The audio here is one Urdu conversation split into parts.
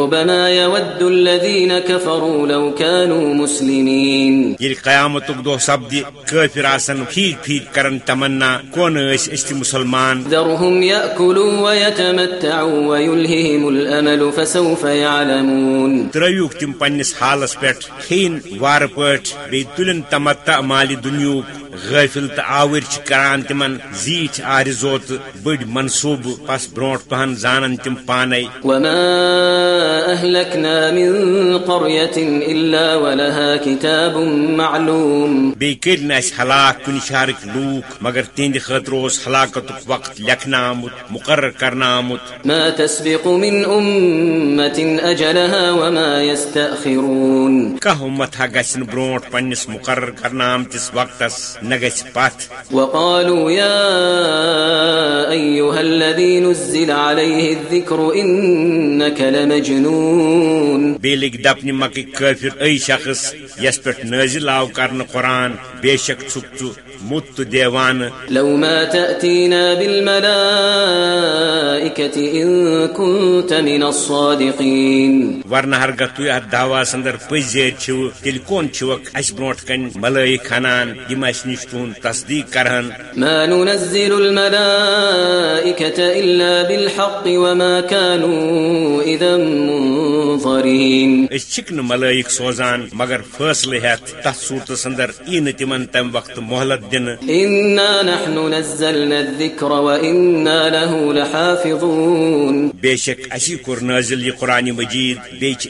ربما يود الذين كفروا لو كانوا مسلمين. یل قیامت دہ سپد قافر آسن پھیر پھیر کرن تمنا کون اس اس مسلمان؟ ذرهم يأكلوا ويتمتعوا ويلههم الأمل فسوف يعلمون. تروک تم پنس حالس پہ کھین وار پٹ بی تلن تمتع مال دنیوک غافل تو آور کران تمن زیچ آرزو تو بڑ منصوب پس بروٹ پہن زانن تم پانے وما أهلكنا من قرية إلا ولها كتاب معلوم۔ بی کرن اس ہلاک کن شہرک لوک مگر تہند خاطر اس ہلاکت وقت لکھنا آمت مقرر کرنا آمت ما تسبق من أمة أجلها وما يستأخرون۔ کہ امت گسن بروٹ پنس مقرر کرنا آمتس وقتس نگس پت وقالوا يا أيها الذي نزل عليه الذكر إنك لمجنون. بی لگ دپنہ مکہ کافر اے شخص یس پہ نازل آو کرن قرآن بے شک ثو مت تو دیوان لو ما تأتينا بالملائكة إن كنت من الصادقين. ورنہ ہرگہ تھی ات دعواس اندر پزیر چھو تیل کون چھوک اس برونٹ کن ملائک ہنان یم اس نش تہن تصدیق کرہن. ما ننزل الملائكة إلا بالحق وما كانوا إذا منظرين. اس چھک نہ ملائک سوزان مگر فیصلہ ہیت تس صورتس اندر ای نہ تمن تم وقت مہلت دن إنا نحن نزلنا الذكر وإنا له لحافظون. بے شک اسی کور نازل یہ قرآن مجید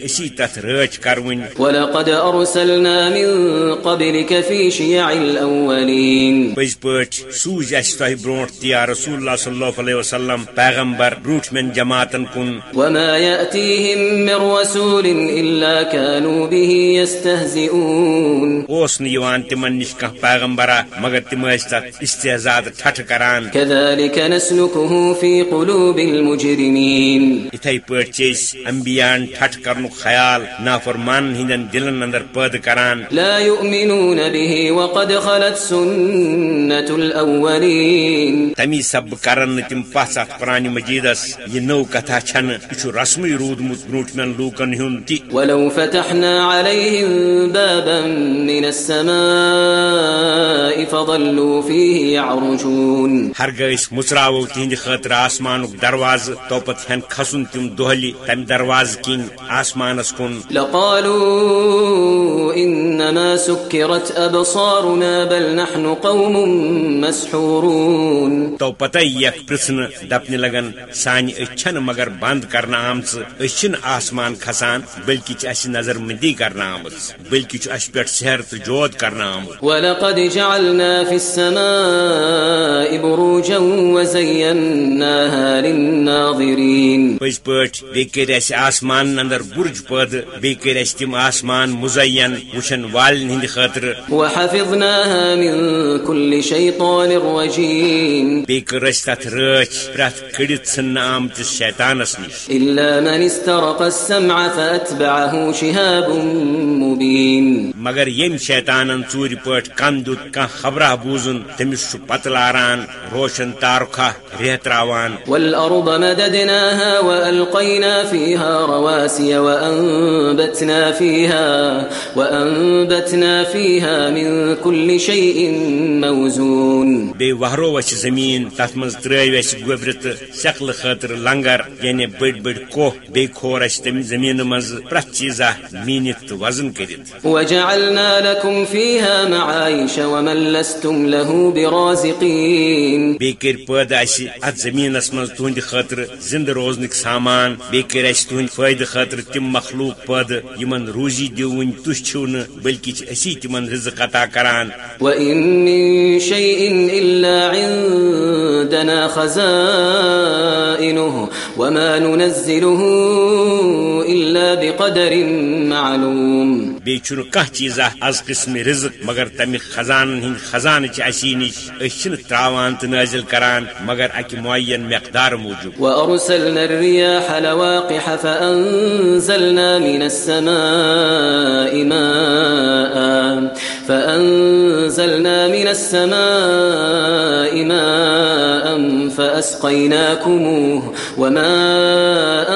اسی تت رچ کرون ولقد أرسلنا من قبلك في شيع الأولين. پز پٹ سوز اس تہ برونٹ تیا رسول اللہ صلی اللہ علیہ وسلم پیغمبر روٹ من جماعتن کن. وما يأتيهم من رسول إلا كانوا به يستهزئون. اوس نیوان تمن نش کان پیغمبرا مگر تم اس تت استہزاد ٹھٹ کران۔ اتھے پٹ چیس انبیان ٹھٹ کرن خیال نافرمان ہندن دلن اندر پد کران۔ لا يؤمنون به وقد خلت سنة الأولين. تمی سب کرن تم پس ات قرآن مجیدس۔ یہ نو کتھا چھن یہ رسمی رودمت برونٹ من لوکن ہن تی ولو فتحنا عليهم بابا من السماء فظلوا فيه يعرجون مچراو تہند خاطر آسمان دروازہ توپت ہن کھسن تم دہلی تم دروازہ کن آسمانس کن۔ لقالوا إنما سكرت أبصارنا بل نحن قوم مسحورون تو پتہ یک پرسن دپن لگن سان اچھن مگر بند کرنا آمت اچھن آسمان کھسان بلکہ چھ اس نظر مندی کرنا آمت بلکہ چھ اس پہ سحر تو جود کرنا آمت۔ ولقد جعلنا في السماء بروجا وزيناها للناظرين. پز پٹ بی کر اس آسمان اندر برج پد بی کر اس تم آسمان مزین وچن والن ہند خاطر وحفظناها من كل شيطان رجيم. بی کر اس تت رچ پرت کڑت ژھن آمت شیطانس نش۔ إلا من استرق السمع فأتبعه شهاب مبين. مگر یم شیطانن ژور پٹ کن دت کان خبرہ بوزن تمس چھ پتہ لاران روشن تارکھا ریہ تراوان والأرض مددناها وألقينا فيها رواسي وأنبتنا فيها وأنبتنا فيها من كل شيء موزون. بی وہرو اس زمین تت مز ترو اس گوبر تو شکل خاطر لنگر یعنی بڑ بڑ کوہ بی کھور اس تم زمین مز پرت چیزہ مینت وزن کرت وجعلنا لكم فيها معايش ومن لستم له برازقين بی کر پد اس ات زمینس مز تہند خاطر زندہ روزنک سامان بی کر اس تہند فائدہ خاطر تم مخلوق پد یمن روزی دیون تس چھو نہ بلکہ چھ اسی تمن رزق عطا کران۔ وإن من شيء إلا عندنا خزائنه وما ننزله إلا بقدر معلوم۔ بی چھن کانٛہہ چیزا از قسم رزق مگر تمہ خزانن ہند خزانہ چھ اسی نش أسۍ چھن تراوان تو نازل کران مگر اکہ معین مقدار موجود. وأرسلنا الرياح لواقح فأنزلنا من السماء ماء فأنزلنا من السماء ماء فأسقيناكموه وما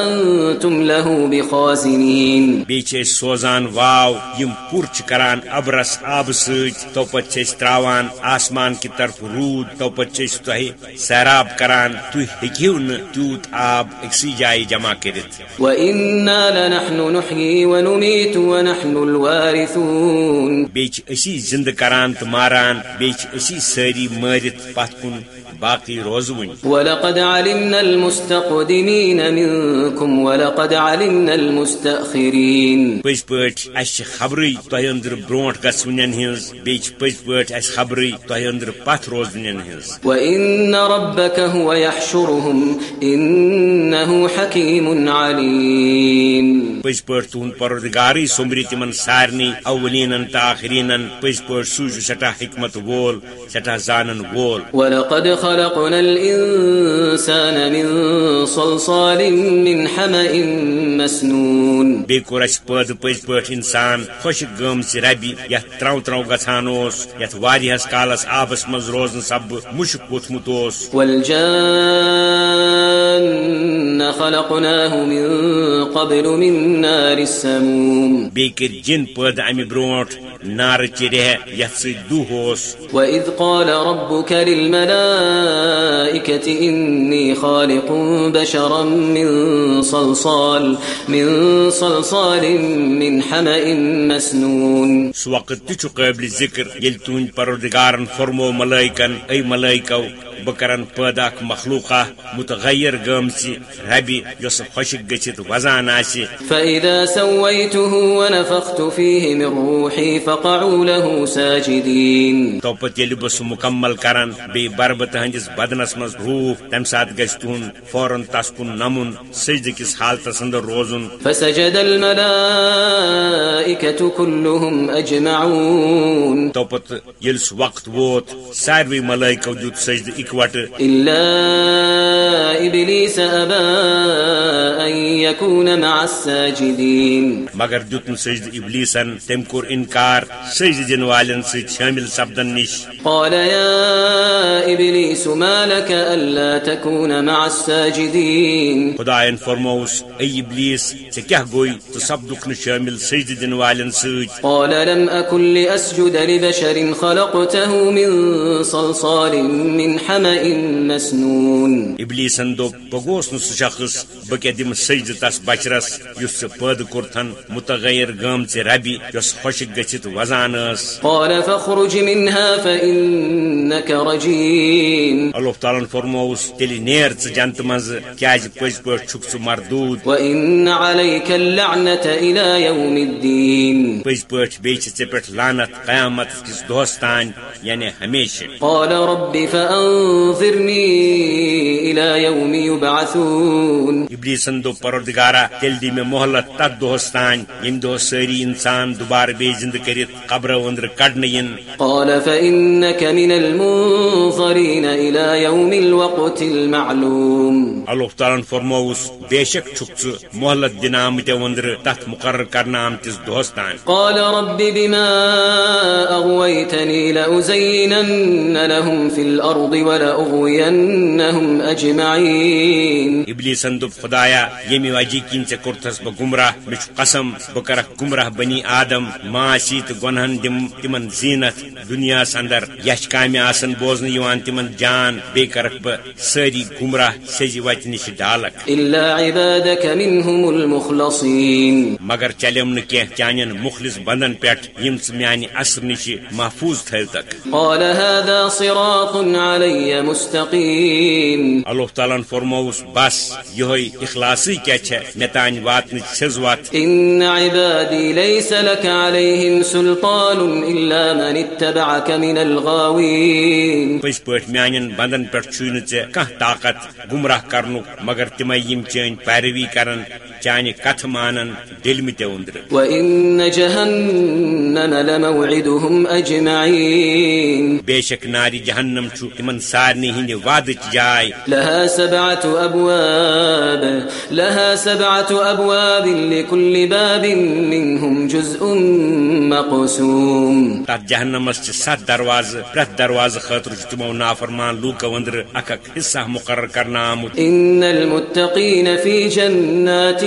أنتم له بخازنين. بیچ أسۍ سوزان واو یم پور چھ کران ابرس آب سۭتۍ تو پتہٕ چھِ تراوان آسمان کی طرف روٗد تو پتہٕ چھِ أسۍ تۄہہِ سیراب کران تُہۍ ہیٚکِو نہٕ تیوٗت آب أکسٕے جایہِ جمع کٔرِتھ وإنا لنحن نحيي ونميت ونحن الوارثون۔ بیٚیہِ چھِ أسی زندٕ کران تہٕ ماران بیٚیہِ چھِ أسی سٲری مٲرِتھ پتھ کُن باقی روزوٕنۍ ولقد علمنا المستقدمين منكم ولقد علمنا المستأخرين۔ پٔزۍ پٲٹھۍ اَسہِ چھِ خبرٕے تۄہہِ أنٛدرٕ برونٛٹھ گژھوٕنٮ۪ن ہٕنٛز بیٚیہِ چھِ پٔزۍ پٲٹھۍ اَسہِ خبرٕے تۄہہِ أنٛدرٕ پتھ روزوٕنٮ۪ن ہٕنٛز۔ وإن ربك هو يحشرهم إنه حكيم عليم۔ پٔزۍ پٲٹھۍ تُہُنٛد پروردگارٕے سومبرِ تِمن سارنٕے اولینن تہٕ آخریٖنن پٔزۍ پٲٹھۍ سوٗ چھُ سٮ۪ٹھاہ حکمت وول سٮ۪ٹھاہ زانن وول۔ ولقد خلقنا الإنسان من صلصال من حمأ مسنون. اَسہِ پٲدٕ پٔزۍ پٲٹھۍ اِنسان خۄشک گٲمژِ ربہِ یتھ ترٛو ترٛو گژھان اوس یتھ واریاہس کالس آبس منٛز روزنہٕ سببہٕ مُشک ووٚتھمُت اوس والجان خلقناه من قبل من نار السموم. بیٚیہِ کٔرۍ جِن پٲدٕ امہِ برونٛٹھ نارٕ سۭتۍ دُہ اوس وإذ قال ربك للملائكة إني خالق بشرا من صلصال من صلصال من حمأ مسنون۔ سُہ وقت تہِ چھُ قٲبلِ ذِکر ییٚلہِ تُہنٛدۍ پروردگارن فرمو ملٲیکن اے ملٲیکو بہٕ کرن پٲدٕ اکھ مخلوقہ متغیر گٲمژِ ربہِ یۄس خۄشک گٔژھِتھ وزان فإذا سويته ونفخت فيه من روحي فقعوا له ساجدين. تو بہٕ سُہ مُکمل کران بیٚیہِ بر بہٕ تہنٛدِس بدنس منٛز روٗح تمہِ ساتہٕ گژھِ تُہُنٛد فوراً تس کُن نمُن سجدٕ کِس حالتس انٛدر روزُن. فسجد الملائكة كلهم أجمعون تو سُہ وقت ووت ساروٕے ملٲیکو دیُت سجدٕ اِکوٹہٕ إلا إبليس أبى أن يكون مع الساجدين مگر دیُت نہٕ سجدٕ ابلیٖسن تٔمۍ کوٚر انکار سجدٕ دِنہٕ والٮ۪ن سۭتۍ شٲمِل سپدن نِش۔ قال يا إبليس ما لك ألا تكون مع الساجدين؟ اے ابلیٖس ژےٚ کیٛاہ گوٚے ژٕ سپدُکھ نہٕ شٲمِل سجدٕ دِنہٕ والٮ۪ن سۭتۍ۔ قال لم أكن لأسجد لبشر خلقته من صلصال من حمأ مسنون. بہٕ گوٚوس نہٕ سُہ شخص دِمہٕ سجدٕ تس بچرس یُس ژےٚ پٲدٕ کوٚرتھن متغیر گٲمژِ ربہِ یۄس خۄشک گٔژھِتھ وزان ٲس قال فاخرج منها فإنك رجيم. فرمووُس تیٚلہِ نیر ژٕ جنتہٕ منٛزٕ کیٛازِ پٔزۍ پٲٹھۍ چھُکھ ژٕ مردوٗد؟ وإن عليك اللعنة إلى يوم الدين. بیٚیہِ چھِ ژےٚ پٮ۪ٹھ لانت قیامت کِس دۄہس تانۍ یعنی ہمیشہِ. قال رب فأنظرني إلى يوم يبعثون. ابلیٖسن دوٚپ پروردگارا تیٚلہِ دی مےٚ مۄہلت تتھ دۄہس تانۍ ییٚمہِ دۄہ سٲری انسان دُبارٕ بیٚیہِ زندٕ کٔرِتھ قبرو أنٛدرٕ کڑنہٕ ین قال فإنك من المنظرين إلى يوم الوقت المعلوم۔ اللہ تعالیٰ فرمووُس بے شک چھُکھ ژٕ مۄہلت دِنہٕ آمٕتٮ۪و أنٛدرٕ تتھ مُقرر کرنہٕ آمتِس دۄہس تانۍ قال رب بما أغويتني لأزينن لهم في الأرض ولأغوينهم أجمعين۔ ابلیٖسن دوٚپ خدایا ییٚمہِ وجہ کِنۍ ژےٚ کوٚرتھس بہٕ گمراہ چھُ قسم بہٕ کرکھ گمراہ بنی آدم ماسی تہٕ گۄنہن دِم تِمن زیٖنت دُنیاہس اندر یچھ کامہِ آسن بوزنہٕ یِوان تِمن جان بیٚیہِ کرکھ بہٕ سٲری گمراہ سیٚزِ وتہِ نِش المخلصين۔ مگر چلیم نہٕ چانٮ۪ن مُخلص بندن پٮ۪ٹھ یِم ژٕ میانہِ اثر نِش محفوٗظ تھٲوتکھ۔ قال هذا صراط علي مستقيم۔ اللہ تعالیٰ فرمووُس بس یِہوے اخلاصٕے کیٛاہ چھےٚ؟ مےٚ تانۍ واتنٕچ سٕز عبادي ليس لك عليهم سلطان الا من اتبعك من الغاوين. پس پٲٹھۍ میانن بندن پٮ۪ٹھ چھو نہٕ ژےٚ کانٛہہ طاقت گمراہ کرنُک مگر تِمے یِم چٲنۍ پیروی کرن۔ چانہِ کتھٕ مانن ڈٔلمٕتٮ۪و أنٛدرٕ وإن جهنم لموعدهم أجمعين. بے شک نارِ جہنم چھُ تِمن سارنٕے ہٕنٛدِ وادٕچ جاے لها سبعة أبواب لها سبعة أبواب لكل باب منهم جزء مقسوم تتھ جہنمس چھِ ستھ دروازٕ پرٛٮ۪تھ دروازٕ خٲطرٕ چھُ تِمو نافرمان لوٗکو أنٛدرٕ اکھ اکھ حصہٕ مُقرر کرنہٕ آمُت إن المتقين في جنات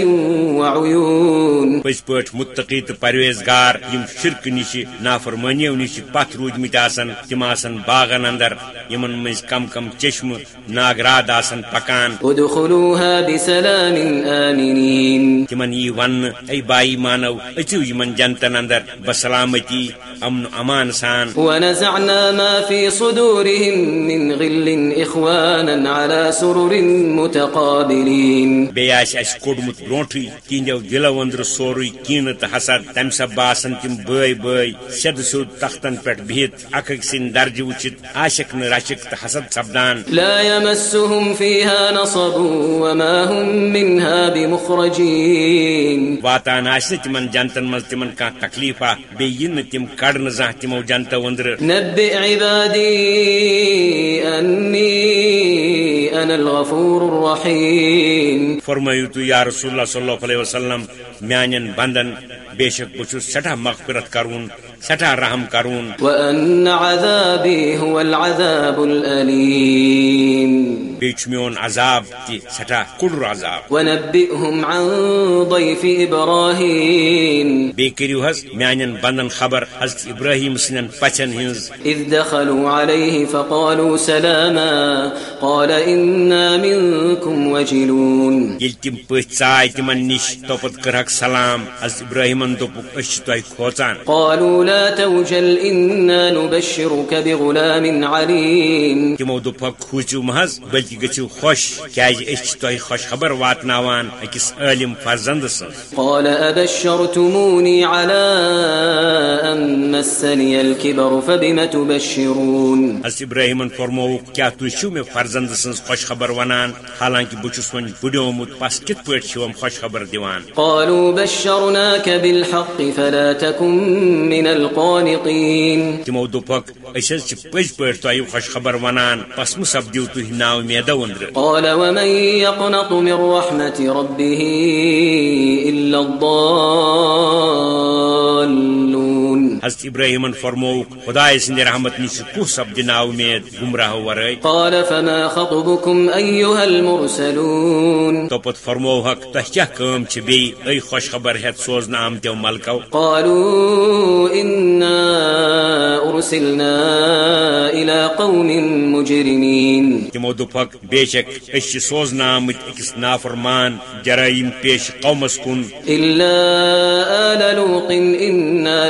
وعيون. پز پہ متقی تو پرویزگار یم شرک نش نافرمانیو نش پت روٗدمٕتۍ آسان تم آسان باغن اندر یمن مز کم کم چشم ناگراد آسان پکان۔ تمن یہ ون اے بائی مانو اچو یمن جنتن اندر بسلامتی امن امان سان. ونزعنا ما في صدورهم من غل إخوانا على سرر متقابلين. بیس اس کوڑمت برونٹھے تہندو دلو اندر سوری کین تو حسد تم سب باسن تم بٲے بٲے سیٚد سیٚود تختن پٮ۪ٹھ بِہِتھ اکھ أکۍ سٕنٛدۍ درجہِ وٕچھِتھ عاشق نہٕ رچک تہٕ حسد سپدان۔ لا يمسهم فيها نصب وما هم منها بمخرجين واتان تِمن جنتن تِمن کانٛہہ تکلیفا بیٚیہِ یِن نہٕ تِم کڑنہٕ زانٛہہ تِمو جنتو أنٛدرٕ نبئ عبادي أني أنا الغفور الرحيم فرمٲیِو تُہۍ یا رسول اللہ صلی اللہ علیہ وسلم میان بندن بے شک بہ سٹھا مغفرت کرون سٹھا رحم کرون۔ وأن عذابي هو العذاب الأليم۔ بیچ میون عذاب تہ سٹھا کڑر عذاب۔ ونبئهم عن ضيف إبراهيم۔ بی کریو حض میانن بندن خبر حضرت ابراہیم سنن پچن ہنز۔ إذ دخلوا عليه فقالوا سلاما۔ قال إنا منكم وجلون۔ یل تم پت ژاے تمن نش توپت کرہک سلام۔ حضرت ابراہیمن دوپک أسۍ چھِ تۄہہِ کھوژان قالوا لا توجل إنا نبشرك بغلام عليم. تمو دوپک کھوٗژِو محض بلکہ گژھِو خوش أسۍ چھِ تۄہہِ خوش خبر واتناوان أکِس عٲلم فرزند سٕنٛز قال أبشرتموني على أن مسني الكبر فبم تبشرون؟ حضرت ابراہیمن فرمووُکھ کیٛاہ تُہۍ چھِو مےٚ فرزند سٕنٛز خوش خبر ونان؟ حالانکہ بہٕ چھُس وۄنۍ بُڈیومُت پس کِتھ پٲٹھۍ چھِوم خوش خبر دِوان قالوا بشرناك بالحق فلا تكن من القانطين تمو دوپک أسۍ حظ چھِ پٔزۍ پٲٹھۍ تۄہہِ خوش خبر ونان پس مہ سپدِو تُہۍ ناو میدو أنٛدرٕ قال ومن يقنط من رحمة ربه إلا الضالون حضرت ابراہیمن فرمووُکھ خدائے سٕنٛدِ رحمت نش کُس سپدِ نا اُمید گمراہو ورٲے قال فما خطبكم المرسلون؟ تۄہہِ کیٛاہ کٲم چھِ بیٚیہِ أے خوش خبر ہٮ۪تھ سوزنہٕ آمتیو ملکو۔ قالوا إنا أرسلنا إلى قوم مجرمين. تمو دوپک بے شک أسۍ چھِ سوزنہٕ آمٕتۍ أکِس نافرمان جرائم پیش قومس کُن إلا آل لوط إنا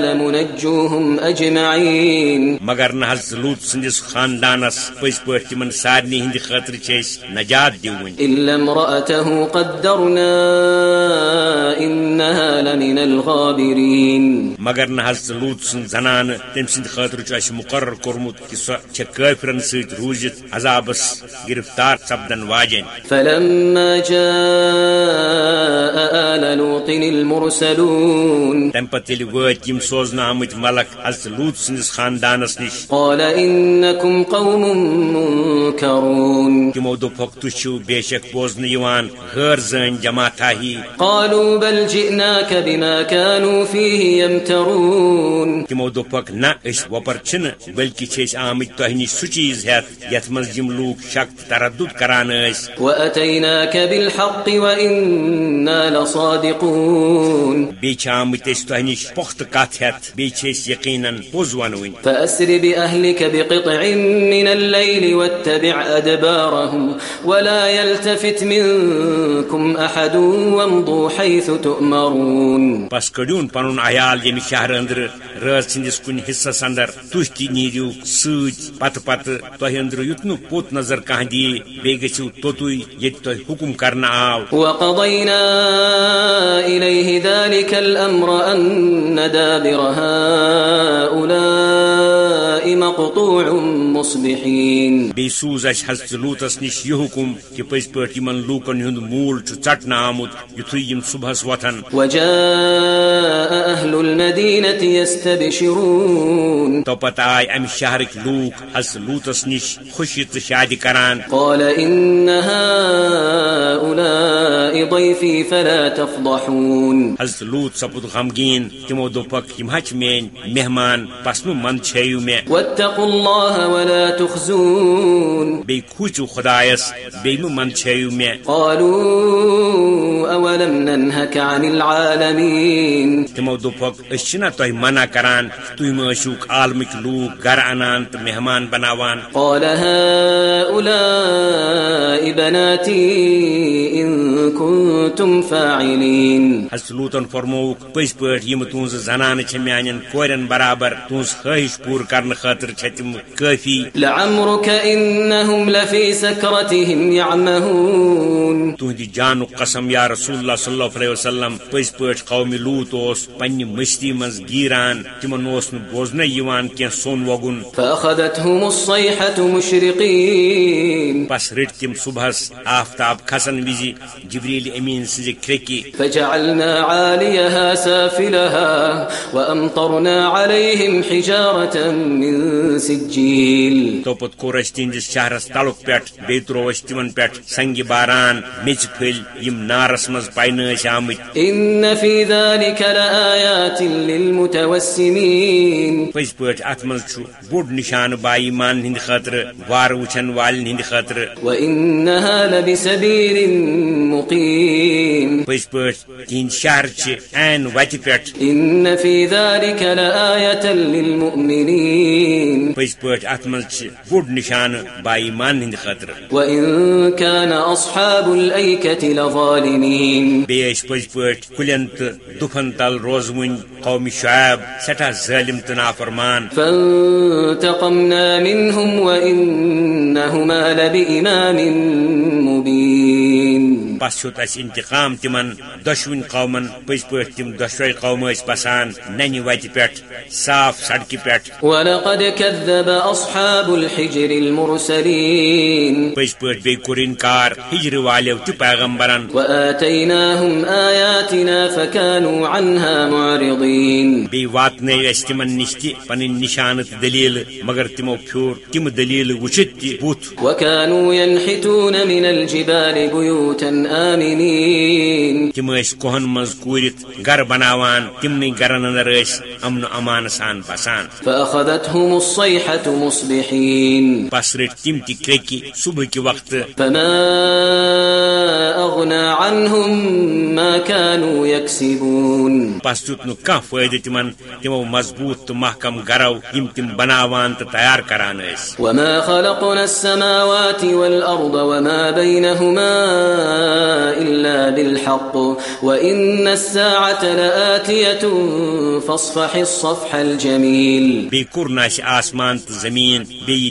مگر نہ حض لوٗت سٕنٛدِس خاندانس پٔزۍ پٲٹھۍ تِمن سارنٕے ہٕنٛدِ خٲطرٕ چھِ أسۍ نجات دِوٕنۍ إلا امرأته قدرنا إنها لمن الغابرين۔ مگر نہ حض لوٗت سٕنٛز زنانہٕ تٔمۍ سٕنٛدِ خٲطرٕ چھُ اَسہِ مُقرر کوٚرمُت کہِ سۄ چھےٚ کٲفرن سۭتۍ روٗزِتھ عذابس گرفتار سپدن واجٮ۪ن فلما جاء آل لوط المرسلون۔ تمہِ پتہٕ ییٚلہِ وٲتۍ یِم سوزنہٕ آمٕتۍ ملک حضرت لوٗت سٕنٛدِس خاندانس نِش قال إنكم قوم منكرون. تِمو دوٚپُکھ تُہۍ چھِو بے شک بوزنہٕ یِوان غٲر زٲنۍ جماعتھا ہی قالوا بل جئناك بما كانوا فيه يمترون. تِمو دوٚپُکھ نہ أسۍ وۄپر چھِنہٕ بٔلکہِ تۄہہِ نِش سُہ چیٖز ہٮ۪تھ یتھ منٛز یِم لوٗکھ شک تردُد کران ٲسۍ وأتيناك بالحق وإنا لصادقون بیٚیہِ چھِ آمٕتۍ أسۍ تۄہہِ نِش پۄختہٕ کتھ یقیٖنن پوٚز ونوٕنۍ فأسر بأهلك بقطع من الليل واتبع أدبارهم ولا يلتفت منكم أحد وامضوا حيث تؤمرون. بس کڑیون پنُن عیال ییٚمہِ شہرٕ أنٛدرٕ رٲژ سٕنٛدِس کُنہِ حصس اندر تُہۍ تہِ نیٖرِو سۭتۍ پتہٕ پتہٕ تۄہہِ أنٛدرٕ یُتھ نہٕ پوٚت نظر دِیہِ بیٚیہِ گٔژھِو توٚتُے ییٚتہِ تۄہہِ حُکُم کرنہٕ آو وقضينا إليه ذلك الأمر أن دابر هؤلاء مقطوع مصبحين. بیٚیہِ سوٗز اَسہِ حضرت لوٗتس نِش یہِ حُکُم کہِ پٔزۍ پٲٹھۍ یِمن لوٗکن ہُنٛد موٗل چھُ ژٹنہٕ آمُت یُتھُے یِم صبحس وۄتھن وجاء أهل المدينة يستبشرون. آے امہِ شہرٕکۍ لوٗکھ حضرت لوٗتس نِش خوشی تہٕ شادِ کران. قال هؤلاء ضيفي فلا تفضحون. حضرت لوٗت سپُد غمگیٖن تِمو دوٚپکھ یِم حظ چھِ مہمان من واتقوا واتقوا الله ولا تخزون۔ بی کھوچو خدایس بی مہ من چھیو مے قالوا أولم ننهك عن تمو دوپک اس چھنا تہ منع کران تُہۍ مہ ٲسِوُکھ عالمٕکۍ لوٗکھ گرٕ انان تہٕ مہمان بناوان۔ قال هؤلاء بناتي إن كنتم فاعلين فرمووُکھ پٔزۍ پٲٹھۍ یِم تُہنٛزٕ زنانہٕ چھِ میانٮ۪ن کورٮ۪ن برابر تُہنٛز خٲہِش پوٗرٕ خٲطرٕ چھےٚ تِم کٲفی لعمرك إنهم لفي سكرتهم يعمهون. تہندِ جانُک قسم یا رسول اللہ صلی اللہ علیہ وسلم پٔزۍ پٲٹھۍ قومی لوٗت اوس پننہِ مستی منٛز گیٖران تِمن یِوان کینٛہہ سوٚن وگُن۔ مشرقين. بس رٔٹۍ تِم صبحس آفتاب کھسن وِزِ جبریٖل امیٖن فجعلنا عاليها سافلها وأمطرنا عليهم حجارة من سجيل. توپت کوٚر اَسہِ تِہنٛدِس شہرس تلُک پٮ۪ٹھ بیٚیہِ تروو اَسہِ تِمن پٮ۪ٹھ سنگہِ باران میٚژِ پھٔلۍ یِم نارس منٛز پاینہٕ ٲسۍ آمٕتۍ إن في ذلك لآيات للمتوسمين. پٔزۍ پٲٹھۍ اتھ منٛز چھُ بوٚڑ نشانہٕ بائی مان ہٕنٛدِ خٲطرٕ وارٕ وٕچھن والٮ۪ن ہٕنٛدِ خٲطرٕ وإنها لبسبيل مقيم. پٔزۍ پٲٹھۍ تِہنٛدۍ شہر چھِ عین وتہِ پٮ۪ٹھ إن في ذلك لآية للمؤمنين. چھِ بوٚڑ نشانہٕ بائی مان ہٕنٛدِ كان أصحاب الأيكة لظالمين. بیٚیہِ ٲسۍ پٔزۍ پٲٹھۍ کُلٮ۪ن تہٕ دُفن تل روزوٕنۍ قومی شعیب سٮ۪ٹھاہ ظٲلِم تہٕ نافرمان۔ فانتقمنا منهم وإنهما لبإمام مبين. بس ہیوٚت اَسہِ انتقام تِمن دۄشوٕنۍ قومن پٔزۍ پٲٹھۍ تِم دۄشوے قوم ٲسۍ بسان ننہِ وتہِ پٮ۪ٹھ صاف سڑکہِ پٮ۪ٹھ۔ ولقد كذب أصحاب الحجر المرسلين۔ پٔزۍ پٲٹھۍ بیٚیہِ کوٚر انکار ہجرٕ والیو تہِ پیغمبرن۔ وآتيناهم آياتنا فكانوا عنها معرضين۔ بیٚیہِ واتنٲو اَسہِ تِمن نِش تہِ پنٕنۍ نشانہٕ تہٕ دٔلیٖلہٕ مگر تِمو پھیوٗر تِم دٔلیٖلہٕ وٕچھِتھ تہِ بُتھ۔ وكانوا ينحتون من الجبال بيوتا آمنين. تِم ٲسۍ کوہن منٛز کوٗرِتھ گرٕ بناوان تِمنٕے گرن اندر ٲسۍ امن و امانہٕ سان بسان۔ فأخذتهم الصيحة مصبحين. بس تِم تہِ کرٛیٚکہِ صبحکہِ وقتہٕ۔ فما أغنى عنهم ما كانوا يكسبون. بس دیُت نہٕ کانٛہہ فٲیدٕ تِمن تِمو مضبوٗط تہٕ محکم گرو یِم تِم بناوان تہٕ تیار کران وما خلقنا السماوات والأرض وما بينهما إلا بالحق وإن الساعة لآتية فاصفح الصفح الجميل. نہٕ اَسہِ آسمان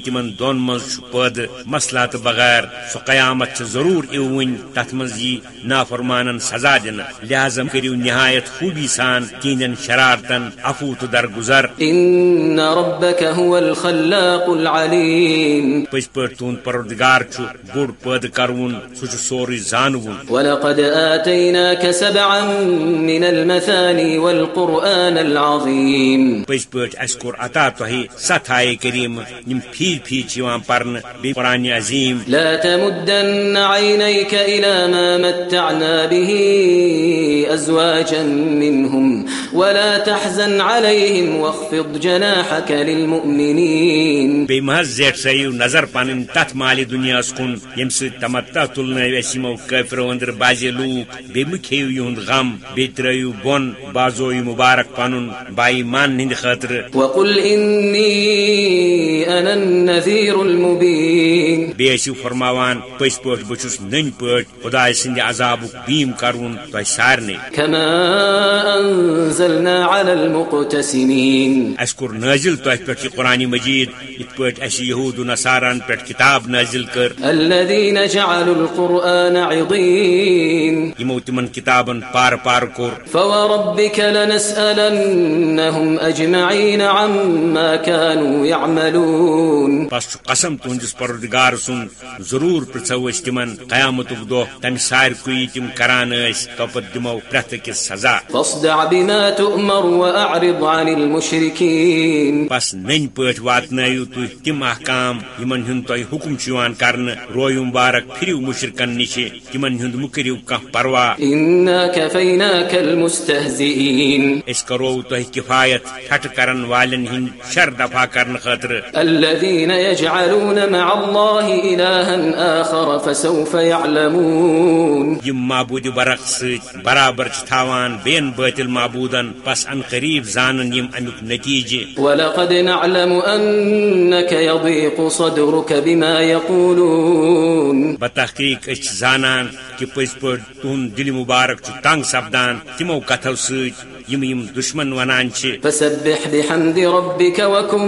تِمن دۄن منٛز چھُ پٲدٕ مسلاتہٕ بغٲر سُہ قیامت چھِ ضروٗر یِوٕنۍ تتھ منٛز یی نافرمانن سزا دِنہٕ لہذا کٔرِو نہایت خوٗبی سان تِہنٛدٮ۪ن شرارتن عفو تہٕ درگُزر إن ربك هو الخلاق العليم. پٔزۍ پٲٹھۍ تُہنٛد پروردگار چھُ بوٚڑ پٲدٕ کرون سُہ چھُ سورُے زانوُن ولقد آتيناك سبعا من المثاني والقرآن العظيم. اَسہِ کوٚر عطا تۄہہِ ستھ آیے کریٖمہٕ یِم پھیٖرۍ پھیٖرۍ چھِ یِوان پرنہٕ بیٚیہِ قرآنہِ عظیٖم. لا تمدن عينيك إلى ما متعنا به أزواجا منهم ولا تحزن عليهم واخفض جناحك للمؤمنين زیٹھ سٲیِو نظر پنٕنۍ تتھ مالہِ دُنیاہس کُن ییٚمہِ سۭتۍ تمتا تُلنٲو اَسہِ أنٛدرٕ بازے لوٗکھ بیٚیہِ مہ کھیٚیِو یِہُنٛد غم بیٚیہِ ترٲیِو بۄن بازویہِ مُبارک پنُن بائی مان ہٕنٛدِ خٲطرٕ وقل إني أنا النذير المبين. بیٚیہِ ٲسِو فرماوان پٔزۍ پٲٹھۍ بہٕ چھُس نٔنۍ پٲٹھۍ خداے سٕنٛدِ عذابُک بیٖم کرُن تۄہہِ سارنٕے نٲزِل تۄہہِ پٮ۪ٹھ یہِ قرآنہِ مجیٖد یِتھ پٲٹھۍ اَسہِ یہوٗد نصارن پٮ۪ٹھ کِتاب نٲزِل کٔر۔ جعلوا القرآن عضين یِمو تِمن کِتابن پارٕ پارٕ کوٚر فوربك لنسألنهم أجمعين عما كانوا يعملون. بس چھُ قسم تُہنٛدِس پردگار سُنٛد ضروٗر پرژھو أسۍ تِمن قیامتُک دۄہ تمہِ سارکُے تِم کران ٲسۍ توپت دِمو پرٛٮ۪تھ أکِس سزا. فاصدع بما ما تؤمر وأعرض عن المشركين. بس نن پٲٹھۍ واتنٲیِو تُہۍ تِم احکام یِمن ہُنٛد تۄہہِ حُکُم چھُ یِوان کرنہٕ رویو مبارک پھِرِو مُشرکن نِش تِمن ہُنٛد مہٕ کٔرِو کانٛہہ پروا أسۍ کرو تۄہہِ کِفایت ٹھٹھٕ کرن والٮ۪ن ہٕنٛدۍ شر دفاع کرنہٕ خٲطرٕ الذين يجعلون مع الله إلها آخر فسوف يعلمون یِم معبوٗدِ برق سۭتۍ برابر تھاوان بیٚین بٲتِل معبوٗدن بس ان قریب زانن یِم امیُک نتیجہِ ولقد نعلم أنك يضيق صدرك بما يقولون۔ بتحقیق چھِ زانان کہ پز پہ تہد دل مبارک تنگ سپدان تمو کتو سۭتۍ۔ یم یم دشمن ونان چھِ فسبح بحمد ربك وكن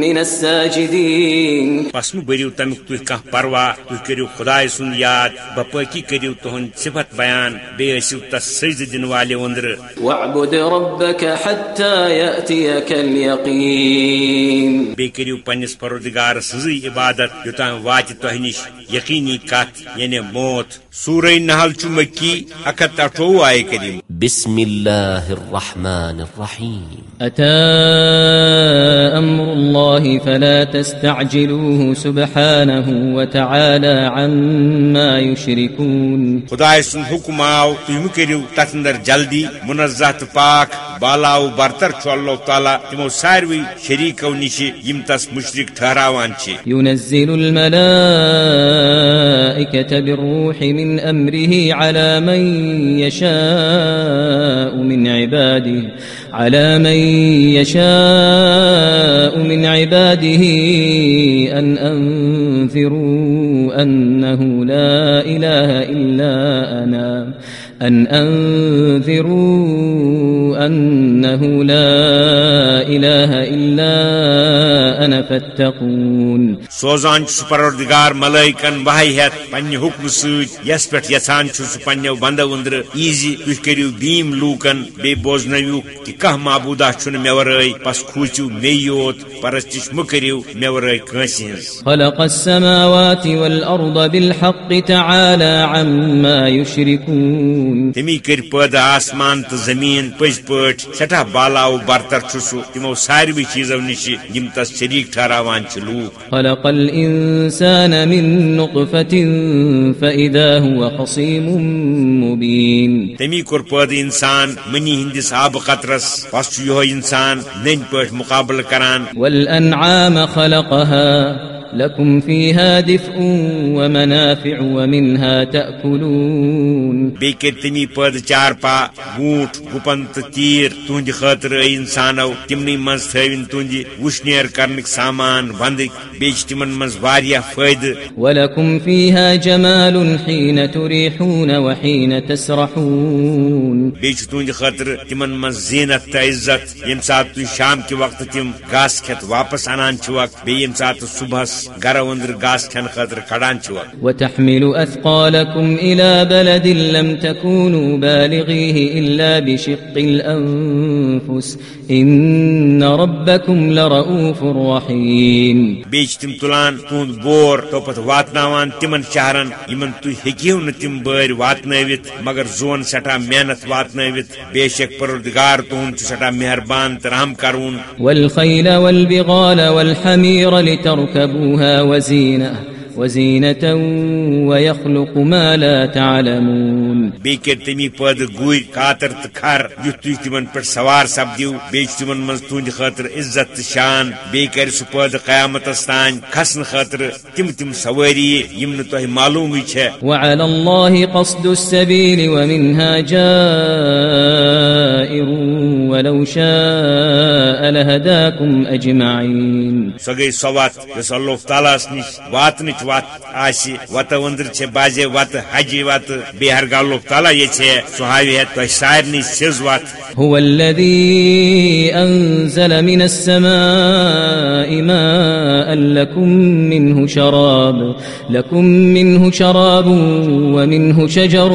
من الساجدين پس مہ بٔرِو تمیُک تُہۍ کانٛہہ پروا تُہۍ کٔرِو خداے سُنٛد یاد بپٲکی کٔرِو تُہُنٛد صفت بیان بیٚیہِ ٲسِو تس سجدٕ دِنہٕ والٮ۪و أنٛدرٕ واعبد ربك حتى يأتيك اليقين بیٚیہِ کٔرِو پننِس پروردگار سٕنٛزٕے عبادت یوٚتام واتہِ تۄہہِ نِش یقیٖنی کتھ یعنی موت. سورہ نحل چھُ مکی اکھ ہتھ تہٕ اٹھووُہ آیہِ کٔرِم بسم الله الرحمن الرحيم. أتى أمر الله فلا تستعجلوه سبحانه وتعالى عما يشركون. خدائے سُنٛد حُکم آو کٔرِو تتھ اندر جلدی منزہ پاک بالاو برتر چھُ اللہ تعالیٰ تِمو ساروٕے شریٖکو نِش یِم تس مُشرِق ٹھہراوان چھِ ينزل الملائكة بالروح من أمره على من يشاء من عباده عباده، على من يشاء من عباده أن أنذروا أنه لا إله إلا أنا، أن أنذروا أنه لا إله إلا أنا فاتقون. سوزان چھُ سُہ پروردگار ملائکن بہائی ہیتھ پننہِ حُکمہٕ سۭتۍ یس یژھان چھُ سُہ پننٮ۪و بندو أنٛدرٕ ایٖزِ تُہۍ کٔرِو بیٖم لوٗکن بیٚیہِ بوزنٲوِو کہِ کانٛہہ معبوٗدا چھُنہٕ مےٚ ورٲے بس کھوٗژِو مے یوت پرستِش مہٕ کٔرِو مےٚ ہٕنٛز۔ خلق السماوات والأرض بالحق تعالى عما يشركون۔ تمی کٔرۍ پٲدٕ آسمان تہٕ زمیٖن پٔزۍ پٲٹھۍ سٮ۪ٹھاہ بالاو برتر چھُ سُہ تِمو ساروٕے چیٖزو نِش یِم تس شریٖک ٹھہراوان چھِ لوٗکھ۔ خلق الإنسان من نطفة فإذا هو خصيم مبين. تمی کوٚر پٲدٕ انسان منی ہندِس آبہٕ قطرس چھُ یِہوے انسان نٔنۍ پٲٹھۍ مُقابلہٕ کران. والأنعام خلقها لكم فيها دفء ومنافع ومنها تأكلون بیٚیہِ کٔرۍ تمی پٲدٕ چارپا گوٗنٛٹھ گُپن تہٕ تیٖر تُہنٛدِ خٲطرٕ أے انسانو تِمنٕے منٛز تھٲوِن تُہنٛدِ وُشنیر کرنٕکۍ سامان بیٚیہِ چھِ تِمن منٛز واریاہ فٲیدٕ ولكم فيها جمال حين تريحون وحين تسرحون بیٚیہِ چھُ تُہنٛدِ خٲطرٕ تِمن منٛز زیٖنت تہٕ عزت ساتہٕ تُہۍ شام کہِ وقتہٕ تِم گاسہٕ کھٮ۪تھ واپس انان چھِوکھ بیٚیہِ ییٚمہِ ساتہٕ صبحس گرو أنٛدرٕ گاسہٕ کھٮ۪نہٕ خٲطرٕ کڑان چھِوکھ وتحمل أثقالكم إلى بلد لم تكونوا بالغيه إلا بشق الأنفس إن ربكم لرؤوف رحيم. بیٚیہِ چھِ تِم تُلان تُہنٛد بور تو پتہٕ واتناوان تِمن شہرن یِمن تُہۍ ہیٚکِو نہٕ تِم بٲرۍ واتنٲوِتھ مگر زون سٮ۪ٹھاہ محنت واتنٲوِتھ بے شک پروردگار چھُ سٮ۪ٹھاہ مہربان تہٕ رحم کرون۔ والخيل والبغال والحمير لتركبوها وزينة وزينة ويخلق ما لا تعلمون. تمی پٲدٕ گُرۍ کاتر تہٕ کھر یُتھ تُہۍ تِمن پٮ۪ٹھ سوار سپدِو بیٚیہِ چھُ تِمن تُہنٛدِ خٲطرٕ عزت شان. بیٚیہِ کرِ سُہ پٲدٕ قیامتس تانۍ کھسنہٕ خٲطرٕ تِم تِم سوٲری یِم نہٕ تۄہہِ معلومٕے چھےٚ۔ وعلى الله قصد السبيل ومنها جائر ولو شاء لهداكم أجمعين. سۄ گٔے سۄ وتھ یۄس اللہ تعالیٰ نِش واتنٕچ وتھ آسہِ وتو أنٛدرٕ چھےٚ بازے وتہٕ حجہِ وتہٕ بیٚیہِ ہرگاہ اللہ تعالیٰ یژھِ سُہ ہاوِ ہے تۄہہِ سارنٕے سیٚز وتھ هو الذي أنزل من السماء ماء لكم منه شراب لكم منه شراب ومنه شجر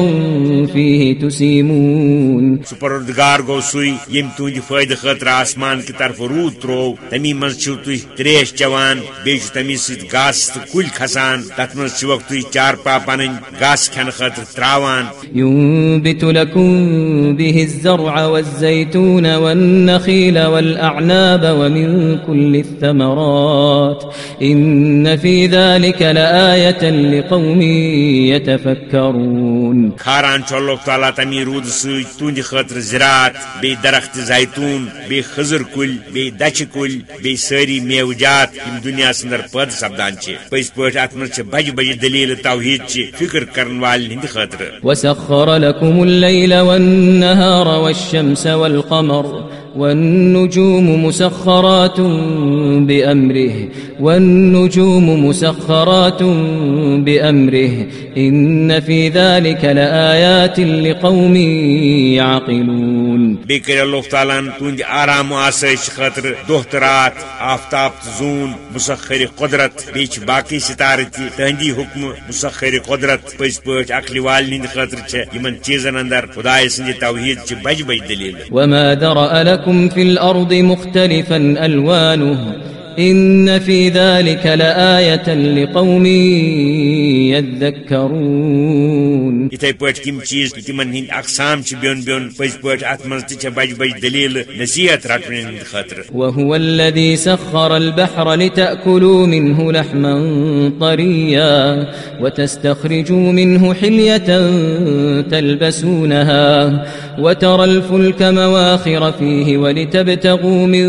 فيه تسيمون. سُہ پروردگار گوٚو سُے ییٚمۍ تُہنٛدِ فٲیدٕ خٲطرٕ آسمان کہِ طرف رود ترو تمی من تھی تریش چوان بیچ تمی سید گاس تو کل کھسان تت من تھی چار پا پنن گاس کھن خاطر تراوان۔ ينبت لكم به الزرع والزيتون والنخيل والأعناب ومن كل الثمرات إن في ذلك لآية لقوم يتفكرون۔ کھاران چھ اللہ تعالیٰ تمی رود ست تہند خاطر زراعت بی درخت زیتون بی خضر کل بی دچھ کل بی ساری میو جات یم دنیا اندر پد سبدان سپدان پز پہ ات من بج بج دلیل توحید چہ فکر کرن والن ہند خاطر وسخر لكم الليل والنهار والشمس والقمر والنجوم مسخرات بأمره، والنجوم مسخرات بأمره، إن في ذلك لآيات لقوم يعقلون بكر اللہ تعالیٰ تند آرام آسائش خاطر تو رات آفتاب زون، مسخر قدرت، بیچ باقی ستارہ تہ تہندی حکم، مسخر قدرت پز پہ عقل والن خاطر یمن چیزن اندر خدائے سند توحید چھ بج بج دلیل۔ وما درأ لكم في الأرض مختلفا ألوانه إن في ذلك لآية لقوم يذكرون. اتھے پٲٹھۍ کم چیز تمن ہند اقسام چھ بیون بیون پز پٲٹھۍ ات منٛز تہِ بج بج دلیل نصیحت رٹن خاطر وهو الذي سخر البحر لتأكلوا منه لحما طريا وتستخرجوا منه حلية تلبسونها وترى الفلك مواخر فيه ولتبتغوا من